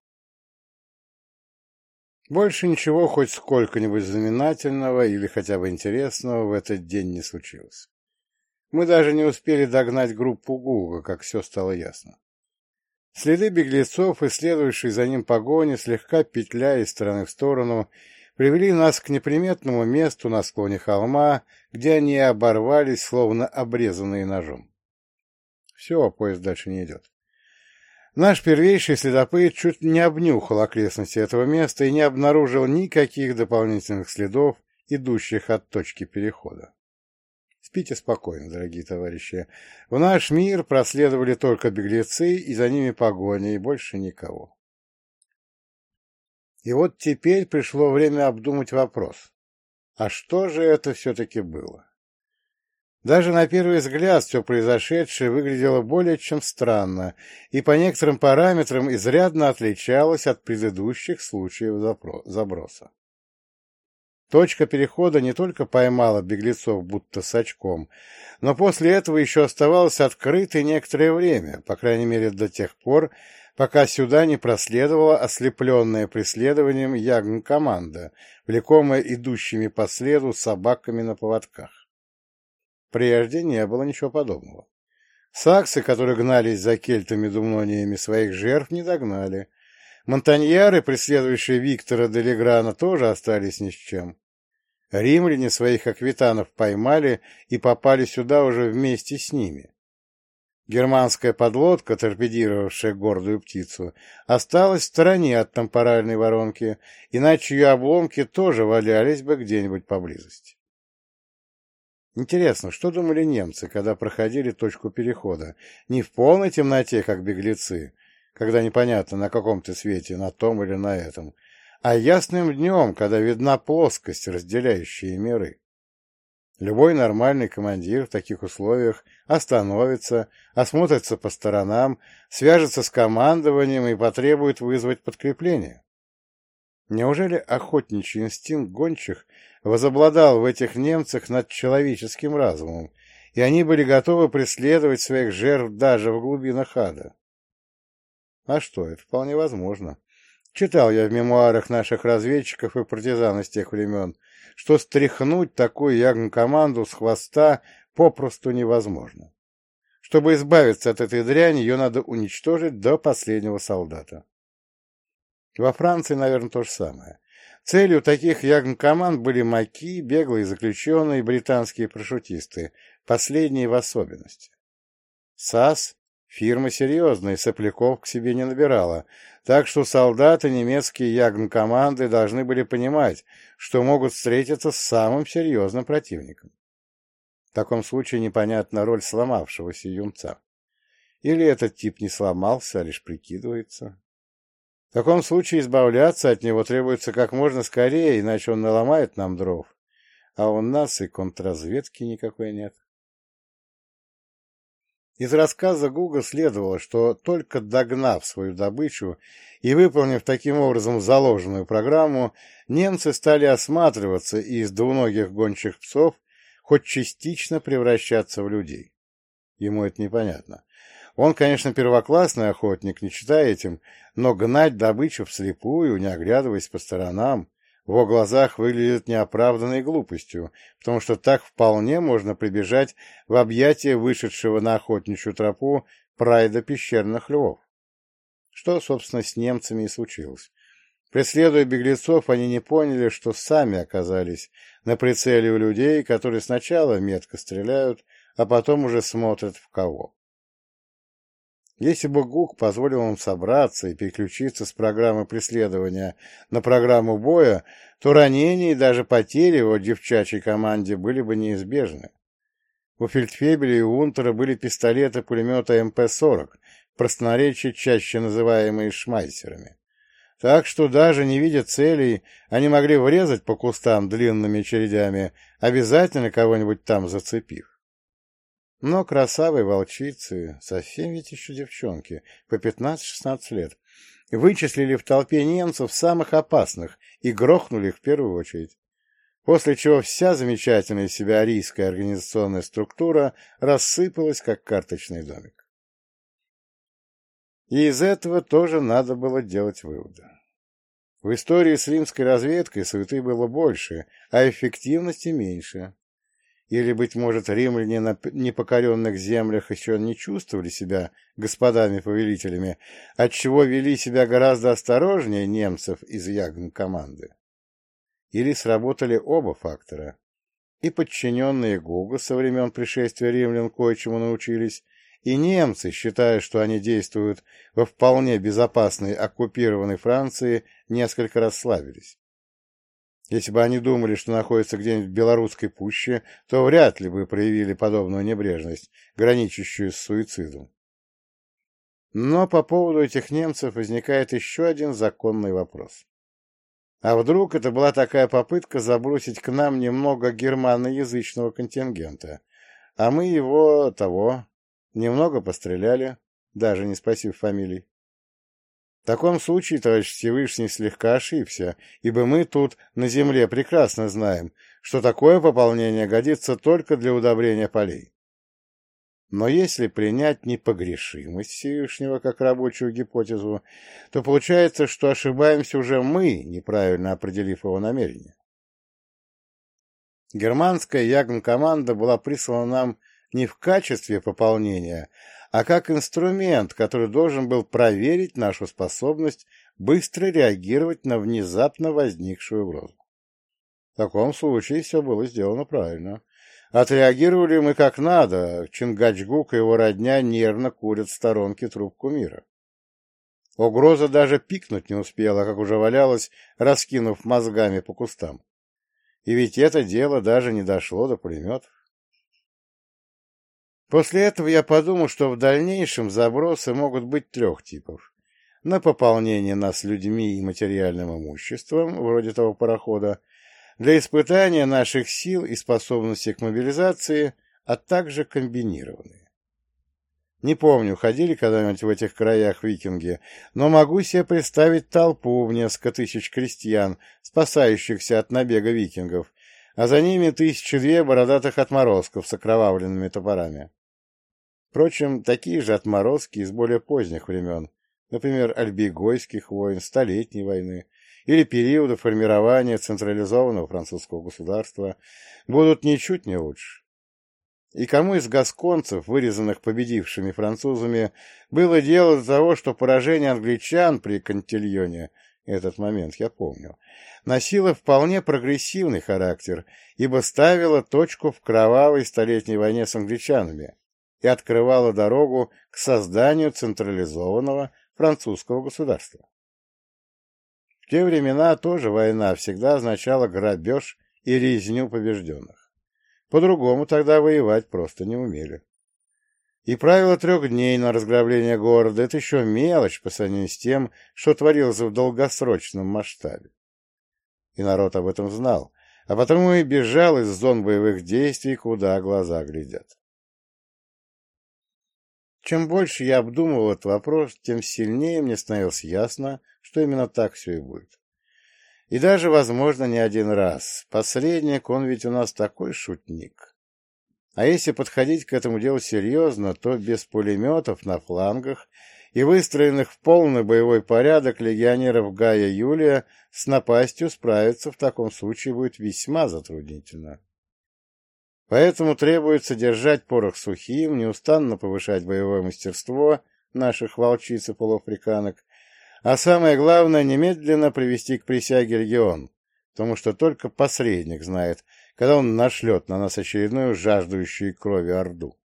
Больше ничего хоть сколько-нибудь знаменательного или хотя бы интересного в этот день не случилось. Мы даже не успели догнать группу Гуга, как все стало ясно. Следы беглецов и следующей за ним погони, слегка петляя из стороны в сторону, привели нас к неприметному месту на склоне холма, где они оборвались, словно обрезанные ножом. Все, поезд дальше не идет. Наш первейший следопыт чуть не обнюхал окрестности этого места и не обнаружил никаких дополнительных следов, идущих от точки перехода. Спите спокойно, дорогие товарищи. В наш мир проследовали только беглецы, и за ними погоня, и больше никого. И вот теперь пришло время обдумать вопрос. А что же это все-таки было? Даже на первый взгляд все произошедшее выглядело более чем странно и по некоторым параметрам изрядно отличалось от предыдущих случаев заброса. Точка перехода не только поймала беглецов будто с очком, но после этого еще оставалась открытой некоторое время, по крайней мере до тех пор, пока сюда не проследовала ослепленная преследованием ягн-команда, влекомая идущими по следу собаками на поводках. Прежде не было ничего подобного. Саксы, которые гнались за кельтами-думнониями своих жертв, не догнали. Монтаньяры, преследующие Виктора Делеграна, тоже остались ни с чем. Римляне своих аквитанов поймали и попали сюда уже вместе с ними. Германская подлодка, торпедировавшая гордую птицу, осталась в стороне от темпоральной воронки, иначе ее обломки тоже валялись бы где-нибудь поблизости. Интересно, что думали немцы, когда проходили точку перехода? Не в полной темноте, как беглецы, когда непонятно, на каком ты свете, на том или на этом, а ясным днем, когда видна плоскость, разделяющая миры. Любой нормальный командир в таких условиях остановится, осмотрится по сторонам, свяжется с командованием и потребует вызвать подкрепление. Неужели охотничий инстинкт гончих возобладал в этих немцах над человеческим разумом, и они были готовы преследовать своих жертв даже в глубинах ада? А что, это вполне возможно. Читал я в мемуарах наших разведчиков и партизан из тех времен, что стряхнуть такую ягн-команду с хвоста попросту невозможно. Чтобы избавиться от этой дряни, ее надо уничтожить до последнего солдата. Во Франции, наверное, то же самое. Целью таких ягн-команд были маки, беглые заключенные, британские парашютисты, последние в особенности. САС – фирма серьезная, сопляков к себе не набирала, так что солдаты немецкие ягн-команды должны были понимать, что могут встретиться с самым серьезным противником. В таком случае непонятна роль сломавшегося юнца. Или этот тип не сломался, а лишь прикидывается. В таком случае избавляться от него требуется как можно скорее, иначе он наломает нам дров. а у нас и контрразведки никакой нет. Из рассказа Гуга следовало, что только догнав свою добычу и выполнив таким образом заложенную программу, немцы стали осматриваться и из двуногих гончих псов хоть частично превращаться в людей. Ему это непонятно. Он, конечно, первоклассный охотник, не читая этим, но гнать добычу вслепую, не оглядываясь по сторонам, в его глазах выглядит неоправданной глупостью, потому что так вполне можно прибежать в объятия вышедшего на охотничью тропу прайда пещерных львов. Что, собственно, с немцами и случилось. Преследуя беглецов, они не поняли, что сами оказались на прицеле у людей, которые сначала метко стреляют, а потом уже смотрят в кого. Если бы ГУК позволил им собраться и переключиться с программы преследования на программу боя, то ранения и даже потери в девчачьей команде были бы неизбежны. У Фельдфебеля и Унтера были пистолеты-пулеметы МП-40, в простонаречии чаще называемые шмайсерами. Так что даже не видя целей, они могли врезать по кустам длинными чередями, обязательно кого-нибудь там зацепив. Но красавые волчицы, совсем ведь еще девчонки, по 15-16 лет, вычислили в толпе немцев самых опасных и грохнули их в первую очередь. После чего вся замечательная себя арийская организационная структура рассыпалась, как карточный домик. И из этого тоже надо было делать выводы. В истории с римской разведкой суеты было больше, а эффективности меньше. Или, быть может, римляне на непокоренных землях еще не чувствовали себя господами-повелителями, отчего вели себя гораздо осторожнее немцев из ягн команды. Или сработали оба фактора. И подчиненные Гуга со времен пришествия римлян кое-чему научились, и немцы, считая, что они действуют во вполне безопасной оккупированной Франции, несколько расслабились. Если бы они думали, что находятся где-нибудь в белорусской пуще, то вряд ли бы проявили подобную небрежность, граничащую с суицидом. Но по поводу этих немцев возникает еще один законный вопрос. А вдруг это была такая попытка забросить к нам немного германоязычного контингента, а мы его, того, немного постреляли, даже не спросив фамилий? В таком случае, товарищ Всевышний слегка ошибся, ибо мы тут на земле прекрасно знаем, что такое пополнение годится только для удобрения полей. Но если принять непогрешимость Всевышнего как рабочую гипотезу, то получается, что ошибаемся уже мы, неправильно определив его намерение. Германская ягн-команда была прислана нам не в качестве пополнения, а как инструмент, который должен был проверить нашу способность быстро реагировать на внезапно возникшую угрозу. В таком случае все было сделано правильно. Отреагировали мы как надо, Чингачгук и его родня нервно курят в сторонке трубку мира. Угроза даже пикнуть не успела, как уже валялась, раскинув мозгами по кустам. И ведь это дело даже не дошло до пулеметов. После этого я подумал, что в дальнейшем забросы могут быть трех типов. На пополнение нас людьми и материальным имуществом, вроде того парохода, для испытания наших сил и способностей к мобилизации, а также комбинированные. Не помню, ходили когда-нибудь в этих краях викинги, но могу себе представить толпу в несколько тысяч крестьян, спасающихся от набега викингов, а за ними тысячи две бородатых отморозков с окровавленными топорами. Впрочем, такие же отморозки из более поздних времен, например, альбигойских войн, Столетней войны или периода формирования централизованного французского государства, будут ничуть не лучше. И кому из гасконцев, вырезанных победившими французами, было дело до того, что поражение англичан при Кантильоне, этот момент я помню, носило вполне прогрессивный характер, ибо ставило точку в кровавой столетней войне с англичанами, и открывала дорогу к созданию централизованного французского государства. В те времена тоже война всегда означала грабеж и резню побежденных. По-другому тогда воевать просто не умели. И правило трех дней на разграбление города — это еще мелочь по сравнению с тем, что творилось в долгосрочном масштабе. И народ об этом знал, а потому и бежал из зон боевых действий, куда глаза глядят. Чем больше я обдумывал этот вопрос, тем сильнее мне становилось ясно, что именно так все и будет. И даже, возможно, не один раз. Посредник, он ведь у нас такой шутник. А если подходить к этому делу серьезно, то без пулеметов на флангах и выстроенных в полный боевой порядок легионеров Гая Юлия с напастью справиться в таком случае будет весьма затруднительно. Поэтому требуется держать порох сухим, неустанно повышать боевое мастерство наших волчиц и полуафриканок, а самое главное, немедленно привести к присяге регион, потому что только посредник знает, когда он нашлет на нас очередную жаждущую крови Орду.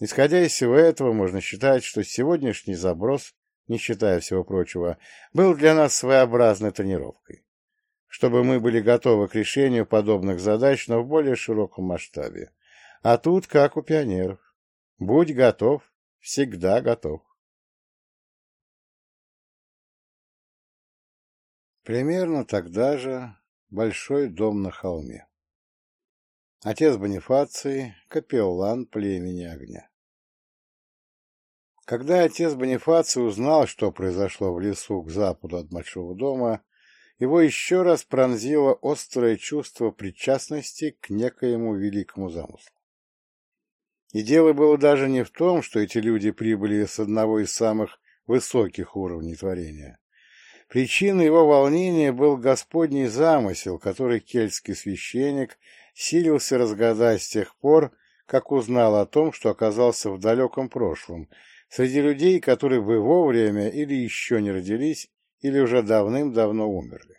Исходя из всего этого, можно считать, что сегодняшний заброс, не считая всего прочего, был для нас своеобразной тренировкой, чтобы мы были готовы к решению подобных задач, но в более широком масштабе. А тут как у пионеров. Будь готов, всегда готов. Примерно тогда же большой дом на холме. Отец Бонифаций, капеллан племени огня. Когда отец Бонифаций узнал, что произошло в лесу к западу от большого дома, его еще раз пронзило острое чувство причастности к некоему великому замыслу. И дело было даже не в том, что эти люди прибыли с одного из самых высоких уровней творения. Причиной его волнения был Господний замысел, который кельтский священник силился разгадать с тех пор, как узнал о том, что оказался в далеком прошлом, среди людей, которые в его время или еще не родились, или уже давным-давно умерли.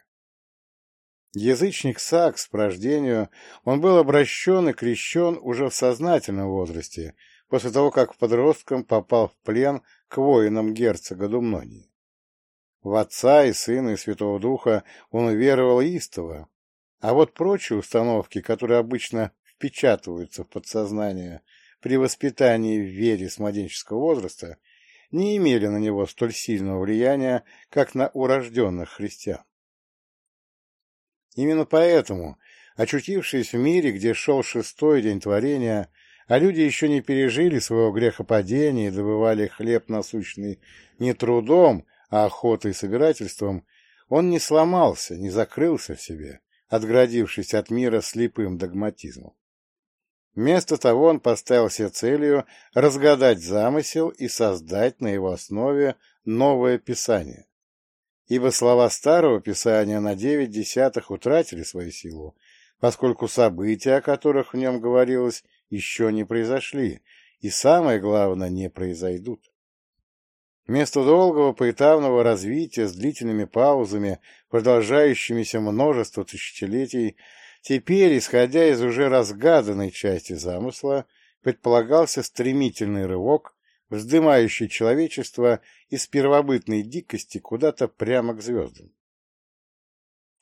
Язычник Сакс по рождению, он был обращен и крещен уже в сознательном возрасте, после того, как подростком попал в плен к воинам герцога Думнонии. В Отца и Сына и Святого Духа он веровал истово, а вот прочие установки, которые обычно впечатываются в подсознание при воспитании в вере с младенческого возраста, не имели на него столь сильного влияния, как на урожденных христиан. Именно поэтому, очутившись в мире, где шел шестой день творения, а люди еще не пережили своего грехопадения и добывали хлеб насущный не трудом, а охотой и собирательством, он не сломался, не закрылся в себе, отградившись от мира слепым догматизмом. Вместо того он поставил себе целью разгадать замысел и создать на его основе новое Писание. Ибо слова Старого Писания на девять десятых утратили свою силу, поскольку события, о которых в нем говорилось, еще не произошли, и самое главное, не произойдут. Вместо долгого поэтапного развития с длительными паузами, продолжающимися множество тысячелетий, теперь, исходя из уже разгаданной части замысла, предполагался стремительный рывок, вздымающий человечество из первобытной дикости куда-то прямо к звездам.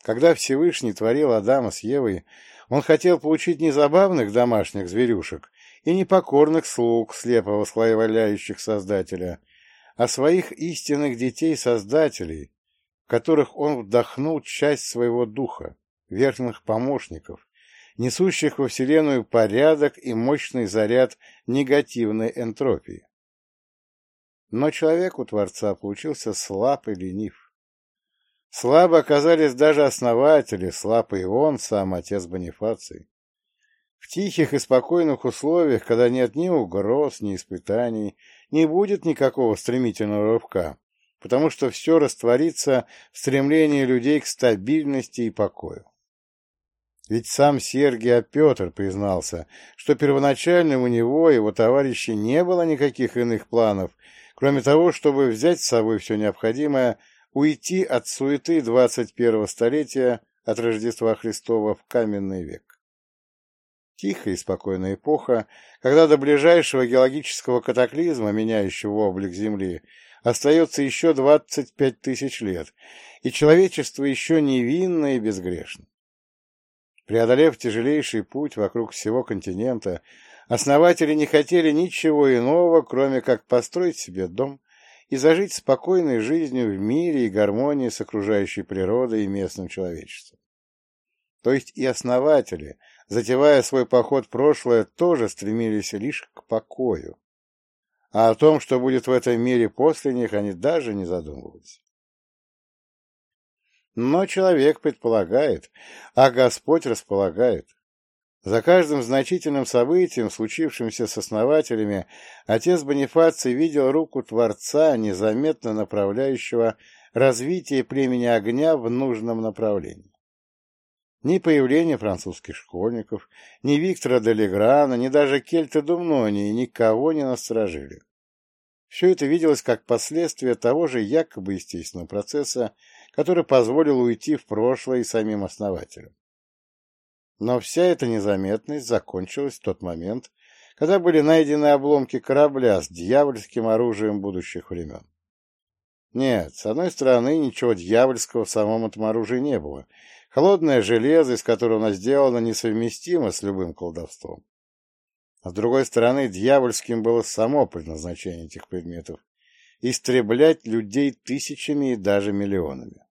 Когда Всевышний творил Адама с Евой, он хотел получить не забавных домашних зверюшек и непокорных слуг, слепо восхваляющих Создателя, а своих истинных детей-создателей, в которых он вдохнул часть своего духа, верхних помощников, несущих во Вселенную порядок и мощный заряд негативной энтропии. Но человек у Творца получился слаб и ленив. Слабо оказались даже основатели, слаб и он, сам отец Бонифаций. В тихих и спокойных условиях, когда нет ни угроз, ни испытаний, не будет никакого стремительного рывка, потому что все растворится в стремлении людей к стабильности и покою. Ведь сам Сергий Петр признался, что первоначально у него и его товарищей не было никаких иных планов, кроме того, чтобы взять с собой все необходимое, уйти от суеты 21-го столетия от Рождества Христова в каменный век. Тихая и спокойная эпоха, когда до ближайшего геологического катаклизма, меняющего облик Земли, остается еще 25 тысяч лет, и человечество еще невинно и безгрешно. Преодолев тяжелейший путь вокруг всего континента, основатели не хотели ничего иного, кроме как построить себе дом и зажить спокойной жизнью в мире и гармонии с окружающей природой и местным человечеством. то есть и основатели, затевая свой поход в прошлое, тоже стремились лишь к покою. А о том, что будет в этом мире после них, они даже не задумывались. Но человек предполагает, а Господь располагает. За каждым значительным событием, случившимся с основателями, отец Бонифаций видел руку Творца, незаметно направляющего развитие племени огня в нужном направлении. Ни появление французских школьников, ни Виктора Делеграна, ни даже Кельта Думнонии никого не насторожили. Все это виделось как последствие того же якобы естественного процесса, который позволил уйти в прошлое и самим основателям. Но вся эта незаметность закончилась в тот момент, когда были найдены обломки корабля с дьявольским оружием будущих времен. Нет, с одной стороны, ничего дьявольского в самом этом оружии не было. Холодное железо, из которого оно сделано, несовместимо с любым колдовством. А с другой стороны, дьявольским было само предназначение этих предметов — истреблять людей тысячами и даже миллионами.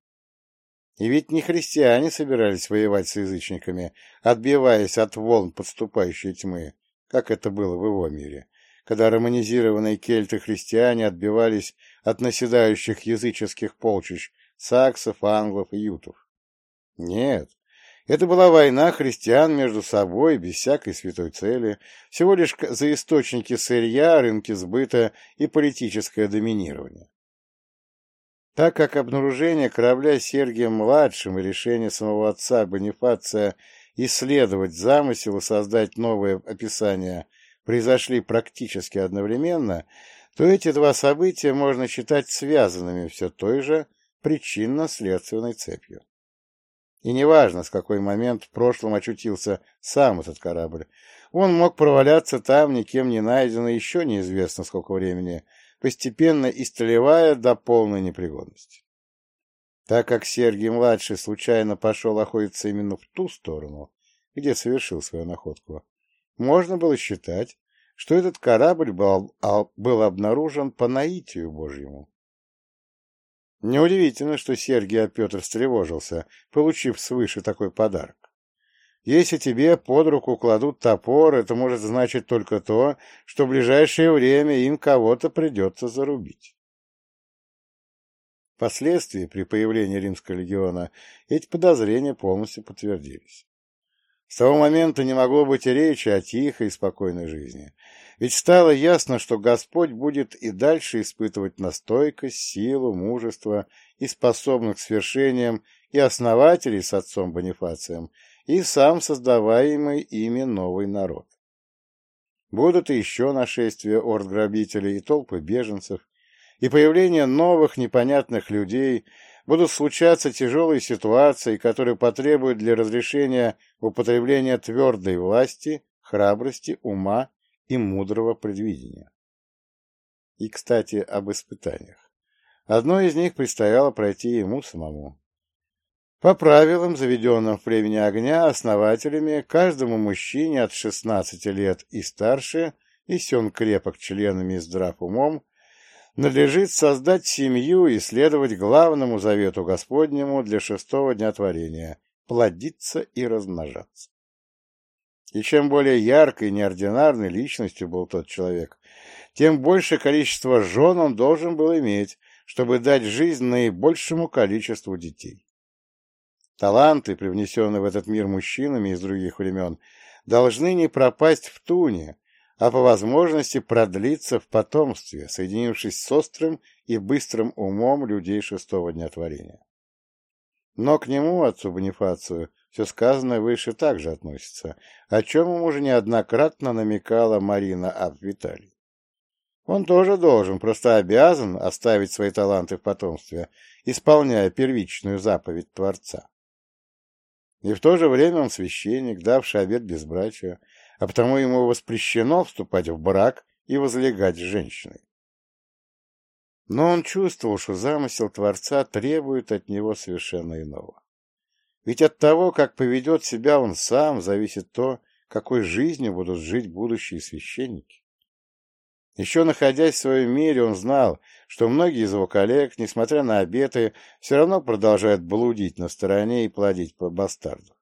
И ведь не христиане собирались воевать с язычниками, отбиваясь от волн подступающей тьмы, как это было в его мире, когда романизированные кельты-христиане отбивались от наседающих языческих полчищ саксов, англов и ютов. Нет, это была война христиан между собой, без всякой святой цели, всего лишь за источники сырья, рынки сбыта и политическое доминирование. Так как обнаружение корабля Сергием-младшим и решение самого отца Бонифация исследовать замысел и создать новое описание произошли практически одновременно, то эти два события можно считать связанными все той же причинно-следственной цепью. И неважно, с какой момент в прошлом очутился сам этот корабль, он мог проваляться там, никем не найдено, еще неизвестно сколько времени, постепенно истлевая до полной непригодности. Так как Сергий-младший случайно пошел охотиться именно в ту сторону, где совершил свою находку, можно было считать, что этот корабль был, был обнаружен по наитию Божьему. Неудивительно, что Сергий а Петр встревожился, получив свыше такой подарок. Если тебе под руку кладут топор, это может значить только то, что в ближайшее время им кого-то придется зарубить. Впоследствии, при появлении Римского легиона, эти подозрения полностью подтвердились. С того момента не могло быть и речи о тихой и спокойной жизни. Ведь стало ясно, что Господь будет и дальше испытывать настойкость, силу, мужество и способных к свершениям и основателей с отцом Бонифацием, и сам создаваемый ими новый народ. Будут и еще нашествия орд-грабителей и толпы беженцев, и появление новых непонятных людей, будут случаться тяжелые ситуации, которые потребуют для разрешения употребления твердой власти, храбрости, ума и мудрого предвидения. И, кстати, об испытаниях. Одно из них предстояло пройти ему самому. По правилам, заведенным в племени огня основателями, каждому мужчине от 16 лет и старше, если он крепок членами и здрав умом, надлежит создать семью и следовать главному завету Господнему для шестого дня творения – плодиться и размножаться. И чем более яркой и неординарной личностью был тот человек, тем большее количество жен он должен был иметь, чтобы дать жизнь наибольшему количеству детей. Таланты, привнесенные в этот мир мужчинами из других времен, должны не пропасть в туне, а по возможности продлиться в потомстве, соединившись с острым и быстрым умом людей шестого дня творения. Но к нему, отцу Бонифацию, все сказанное выше также относится, о чем ему уже неоднократно намекала Марина Аб Виталий. Он тоже должен, просто обязан оставить свои таланты в потомстве, исполняя первичную заповедь Творца. И в то же время он священник, давший обет безбрачия, а потому ему воспрещено вступать в брак и возлегать с женщиной. Но он чувствовал, что замысел Творца требует от него совершенно иного. Ведь от того, как поведет себя он сам, зависит то, какой жизнью будут жить будущие священники. Еще находясь в своем мире, он знал, что многие из его коллег, несмотря на обеты, все равно продолжают блудить на стороне и плодить по бастардов.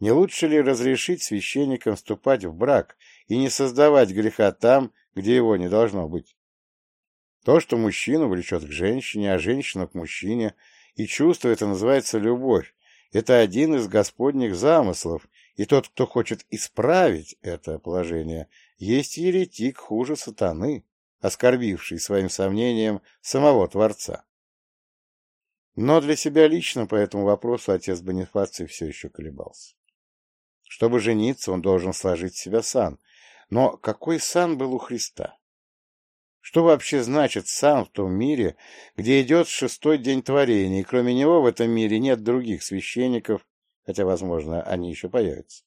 Не лучше ли разрешить священникам вступать в брак и не создавать греха там, где его не должно быть? То, что мужчину влечет к женщине, а женщину к мужчине, и чувство это называется любовь, это один из господних замыслов, и тот, кто хочет исправить это положение, есть еретик хуже сатаны, оскорбивший своим сомнением самого Творца. Но для себя лично по этому вопросу отец Бонифаций все еще колебался. Чтобы жениться, он должен сложить в себя сан. Но какой сан был у Христа? Что вообще значит сан в том мире, где идет шестой день творения, и кроме него в этом мире нет других священников, хотя, возможно, они еще появятся?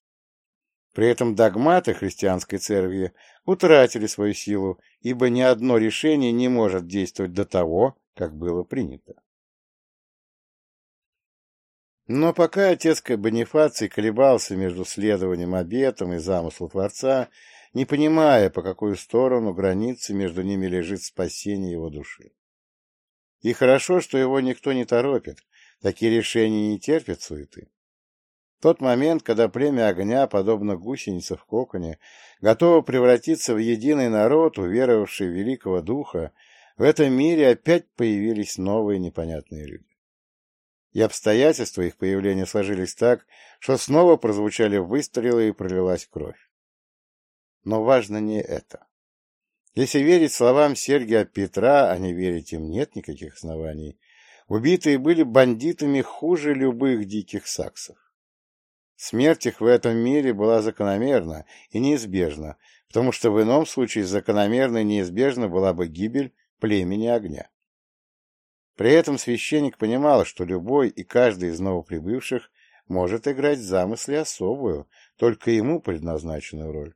При этом догматы христианской церкви утратили свою силу, ибо ни одно решение не может действовать до того, как было принято. Но пока отец Бонифаций колебался между следованием обетом и замыслу Творца, не понимая, по какую сторону границы между ними лежит спасение его души. И хорошо, что его никто не торопит, такие решения не терпят суеты. Тот момент, когда племя огня, подобно гусенице в коконе, готово превратиться в единый народ, уверовавший в великого духа, в этом мире опять появились новые непонятные люди и обстоятельства их появления сложились так, что снова прозвучали выстрелы и пролилась кровь. Но важно не это. Если верить словам Сергия Петра, а не верить им нет никаких оснований, убитые были бандитами хуже любых диких саксов. Смерть их в этом мире была закономерна и неизбежна, потому что в ином случае закономерно и неизбежна была бы гибель племени огня. При этом священник понимал, что любой и каждый из новоприбывших может играть в замысле особую, только ему предназначенную роль.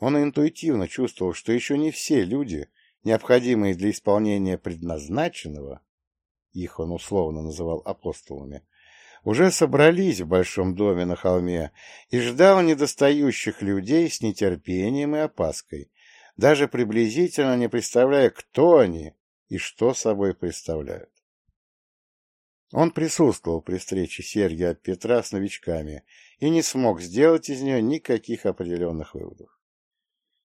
Он интуитивно чувствовал, что еще не все люди, необходимые для исполнения предназначенного, их он условно называл апостолами, уже собрались в большом доме на холме и ждал недостающих людей с нетерпением и опаской, даже приблизительно не представляя, кто они и что собой представляют. Он присутствовал при встрече Сергия Петра с новичками и не смог сделать из нее никаких определенных выводов.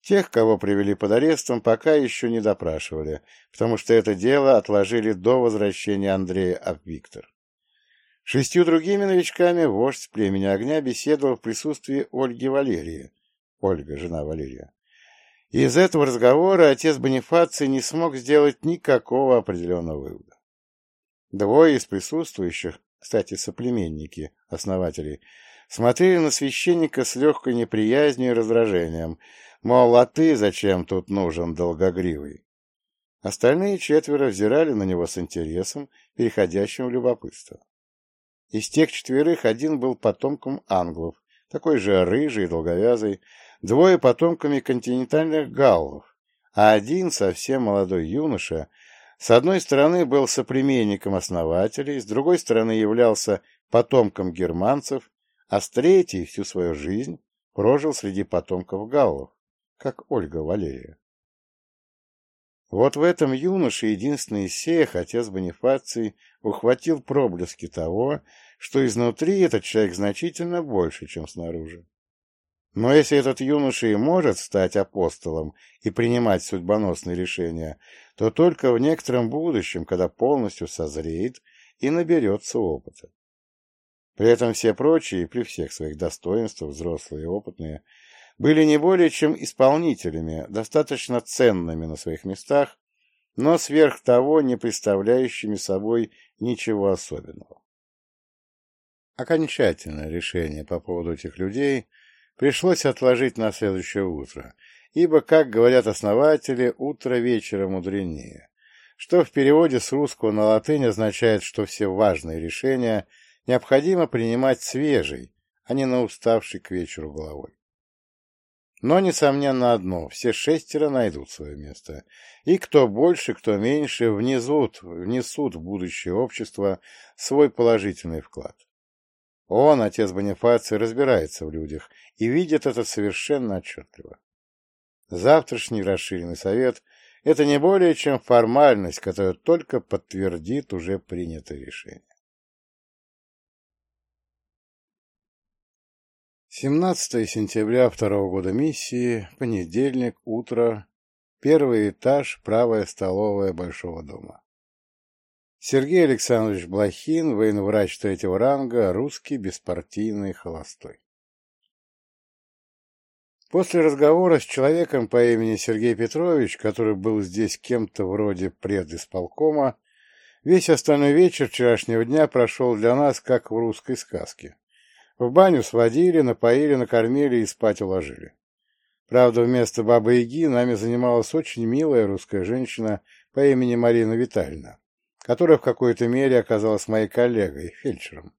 Тех, кого привели под арестом, пока еще не допрашивали, потому что это дело отложили до возвращения Андрея в Виктор. Шестью другими новичками вождь племени огня беседовал в присутствии Ольги Валерии, Ольга, жена Валерия, из этого разговора отец Бонифаций не смог сделать никакого определенного вывода. Двое из присутствующих, кстати, соплеменники основателей, смотрели на священника с легкой неприязнью и раздражением, мол, а ты зачем тут нужен долгогривый? Остальные четверо взирали на него с интересом, переходящим в любопытство. Из тех четверых один был потомком англов, такой же рыжий и долговязый, двое потомками континентальных галлов, а один, совсем молодой юноша, с одной стороны был соплеменником основателей, с другой стороны являлся потомком германцев, а с третьей всю свою жизнь прожил среди потомков галлов, как Ольга Валерия. Вот в этом юноше единственный из всех отец Бонифаций ухватил проблески того, что изнутри этот человек значительно больше, чем снаружи. Но если этот юноша и может стать апостолом и принимать судьбоносные решения, то только в некотором будущем, когда полностью созреет и наберется опыта. При этом все прочие, при всех своих достоинствах, взрослые и опытные, были не более чем исполнителями, достаточно ценными на своих местах, но сверх того не представляющими собой ничего особенного. Окончательное решение по поводу этих людей – пришлось отложить на следующее утро, ибо, как говорят основатели, утро вечера мудренее, что в переводе с русского на латынь означает, что все важные решения необходимо принимать свежей, а не на уставшей к вечеру головой. Но, несомненно, одно — все шестеро найдут свое место, и кто больше, кто меньше внесут, внесут в будущее общество свой положительный вклад. Он, отец Бонифаций, разбирается в людях и видит это совершенно отчетливо. Завтрашний расширенный совет – это не более чем формальность, которая только подтвердит уже принятое решение. 17 сентября второго года миссии, понедельник, утро, первый этаж, правая столовая Большого дома. Сергей Александрович Блохин, военврач третьего ранга, русский, беспартийный, холостой. После разговора с человеком по имени Сергей Петрович, который был здесь кем-то вроде предисполкома, весь остальной вечер вчерашнего дня прошел для нас, как в русской сказке. В баню сводили, напоили, накормили и спать уложили. Правда, вместо бабы-яги нами занималась очень милая русская женщина по имени Марина Витальевна, которая в какой-то мере оказалась моей коллегой, фельдшером.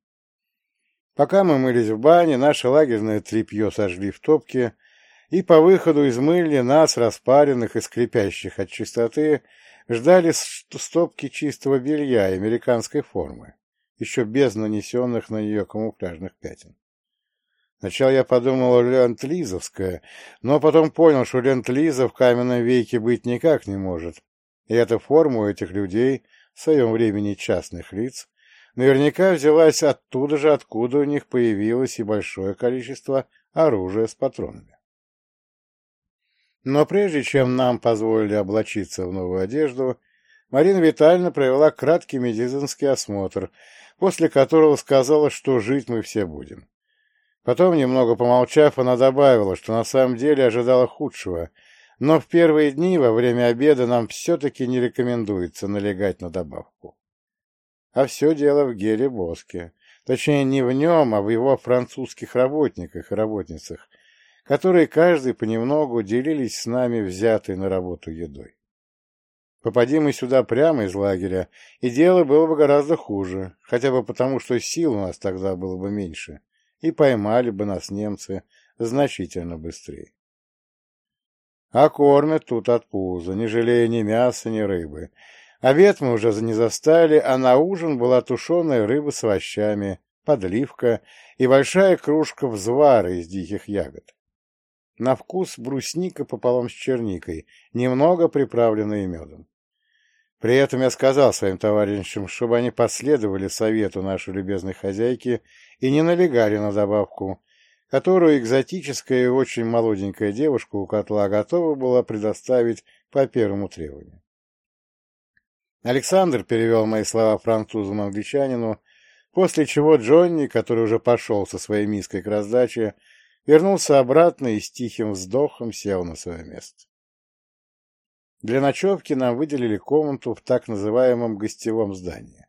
Пока мы мылись в бане, наше лагерное тряпье сожгли в топке, и по выходу из мыльни нас, распаренных и скрипящих от чистоты, ждали стопки чистого белья американской формы еще без нанесенных на нее камуфляжных пятен. Сначала я подумал ленд-лизовская, но потом понял, что ленд-лиза в каменном веке быть никак не может, и эта форма у этих людей, в своем времени частных лиц, наверняка взялась оттуда же, откуда у них появилось и большое количество оружия с патронами. Но прежде чем нам позволили облачиться в новую одежду, Марина Витальевна провела краткий медицинский осмотр, после которого сказала, что жить мы все будем. Потом, немного помолчав, она добавила, что на самом деле ожидала худшего, но в первые дни во время обеда нам все-таки не рекомендуется налегать на добавку. А все дело в Геле Боске. Точнее, не в нем, а в его французских работниках и работницах, которые каждый понемногу делились с нами взятой на работу едой. Попади мы сюда прямо из лагеря, и дело было бы гораздо хуже, хотя бы потому, что сил у нас тогда было бы меньше, и поймали бы нас немцы значительно быстрее. А кормят тут от пуза, не жалея ни мяса, ни рыбы. Обед мы уже не застали, а на ужин была тушеная рыба с овощами, подливка и большая кружка взвара из диких ягод. На вкус брусника пополам с черникой, немного приправленная медом. При этом я сказал своим товарищам, чтобы они последовали совету нашей любезной хозяйки и не налегали на добавку, которую экзотическая и очень молоденькая девушка у котла готова была предоставить по первому требованию. Александр перевел мои слова французам-англичанину, после чего Джонни, который уже пошел со своей миской к раздаче, вернулся обратно и с тихим вздохом сел на свое место. Для ночевки нам выделили комнату в так называемом гостевом здании.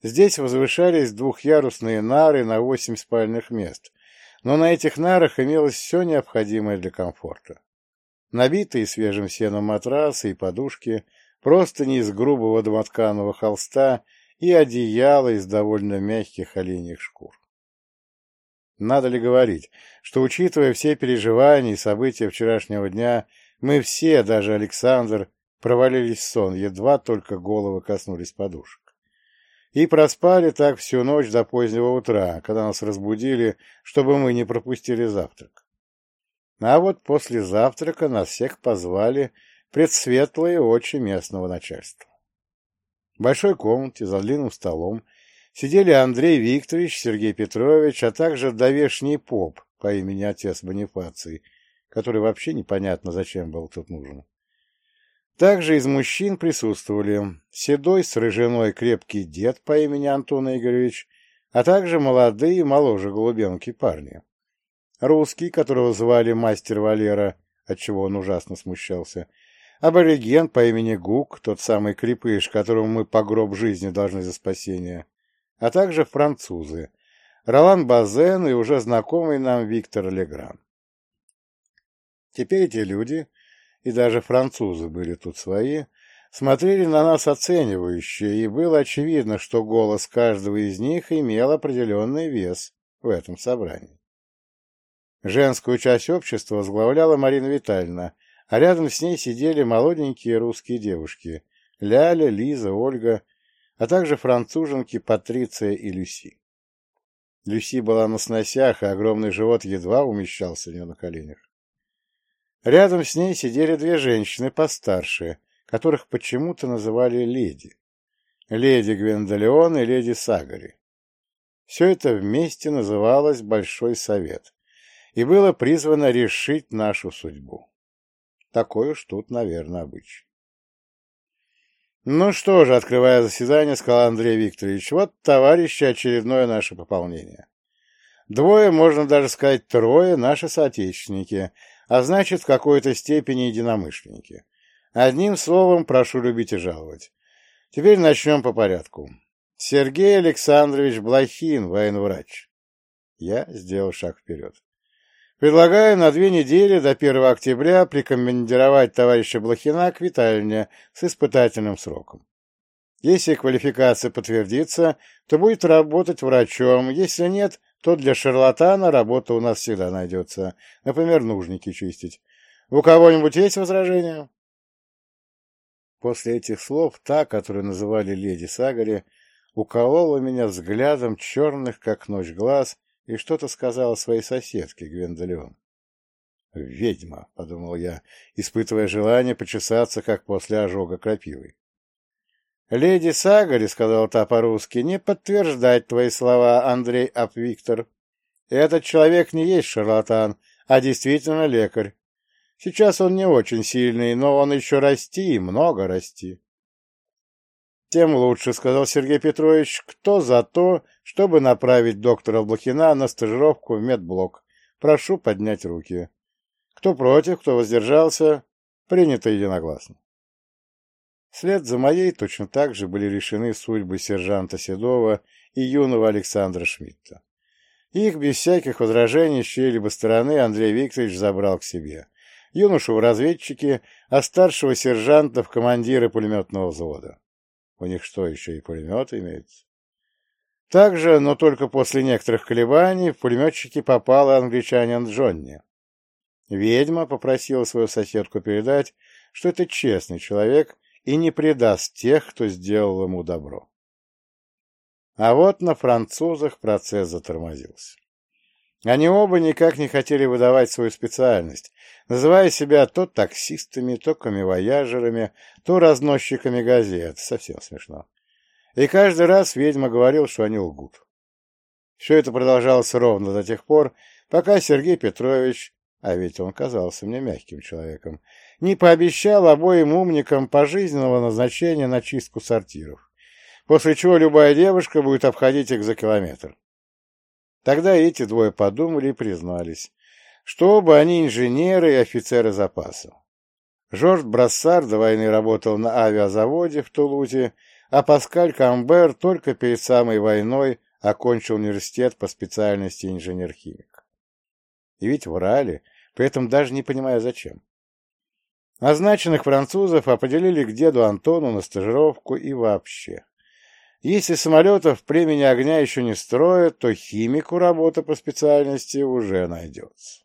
Здесь возвышались двухъярусные нары на восемь спальных мест, но на этих нарах имелось все необходимое для комфорта. Набитые свежим сеном матрасы и подушки, простыни из грубого домотканого холста и одеяло из довольно мягких оленьих шкур. Надо ли говорить, что, учитывая все переживания и события вчерашнего дня, мы все, даже Александр, провалились в сон, едва только головы коснулись подушек. И проспали так всю ночь до позднего утра, когда нас разбудили, чтобы мы не пропустили завтрак. А вот после завтрака нас всех позвали предсветлые очи местного начальства. В большой комнате за длинным столом сидели Андрей Викторович, Сергей Петрович, а также довешний поп по имени отец Бонифаций, который вообще непонятно зачем был тут нужен. Также из мужчин присутствовали седой с рыжиной крепкий дед по имени Антон Игоревич, а также молодые, моложе голубенки парни. Русский, которого звали мастер Валера, отчего он ужасно смущался, абориген по имени Гук, тот самый крепыш, которому мы по гроб жизни должны за спасение, а также французы, Ролан Базен и уже знакомый нам Виктор Легран. Теперь эти люди, и даже французы были тут свои, смотрели на нас оценивающе, и было очевидно, что голос каждого из них имел определенный вес в этом собрании. Женскую часть общества возглавляла Марина Витальевна, а рядом с ней сидели молоденькие русские девушки — Ляля, Лиза, Ольга, а также француженки Патриция и Люси. Люси была на сносях, и огромный живот едва умещался у нее на коленях. Рядом с ней сидели две женщины постарше, которых почему-то называли леди. Леди Гвендолеон и леди Сагари. Все это вместе называлось Большой Совет. и было призвано решить нашу судьбу. Такой уж тут, наверное, обычай. Ну что же, открывая заседание, сказал Андрей Викторович, вот, товарищи, очередное наше пополнение. Двое, можно даже сказать трое, наши соотечественники, а значит, в какой-то степени единомышленники. Одним словом, прошу любить и жаловать. Теперь начнем по порядку. Сергей Александрович Блохин, военврач. Я сделал шаг вперед. Предлагаю на две недели до 1 октября прикомандировать товарища Блохина к Витальне с испытательным сроком. Если квалификация подтвердится, то будет работать врачом. Если нет, то для шарлатана работа у нас всегда найдется. Например, нужники чистить. У кого-нибудь есть возражения? После этих слов та, которую называли леди Сагари, уколола меня взглядом черных, как ночь, глаз и что-то сказала своей соседке Гвендолеон. «Ведьма», — подумал я, испытывая желание почесаться, как после ожога крапивой. «Леди Сагари», — сказал та по-русски, — «не подтверждать твои слова, Андрей Апвиктор. Этот человек не есть шарлатан, а действительно лекарь. Сейчас он не очень сильный, но он еще расти и много расти. Тем лучше, сказал Сергей Петрович, кто за то, чтобы направить доктора Блохина на стажировку в медблок. Прошу поднять руки. Кто против, кто воздержался, принято единогласно. Вслед за моей точно так же были решены судьбы сержанта Седова и юного Александра Шмидта. Их без всяких возражений с чьей-либо стороны Андрей Викторович забрал к себе юношу в разведчики, а старшего сержанта в командиры пулеметного взвода. У них что, еще и пулемет имеется? Также, но только после некоторых колебаний, в пулеметчики попал англичанин Джонни. Ведьма попросила свою соседку передать, что это честный человек и не предаст тех, кто сделал ему добро. А вот на французах процесс затормозился. Они оба никак не хотели выдавать свою специальность, называя себя то таксистами, то камевояжерами, то разносчиками газет. Совсем смешно. И каждый раз ведьма говорил, что они лгут. Все это продолжалось ровно до тех пор, пока Сергей Петрович, а ведь он казался мне мягким человеком, не пообещал обоим умникам пожизненного назначения на чистку сортиров, после чего любая девушка будет обходить их за километр. Тогда эти двое подумали и признались, что оба они инженеры и офицеры запаса. Жорж Брассар до войны работал на авиазаводе в Тулузе, а Паскаль Камбер только перед самой войной окончил университет по специальности инженер-химик. И ведь врали, при этом даже не понимая зачем. Означенных французов определили к деду Антону на стажировку и вообще. Если самолетов племени огня еще не строят, то химику работа по специальности уже найдется.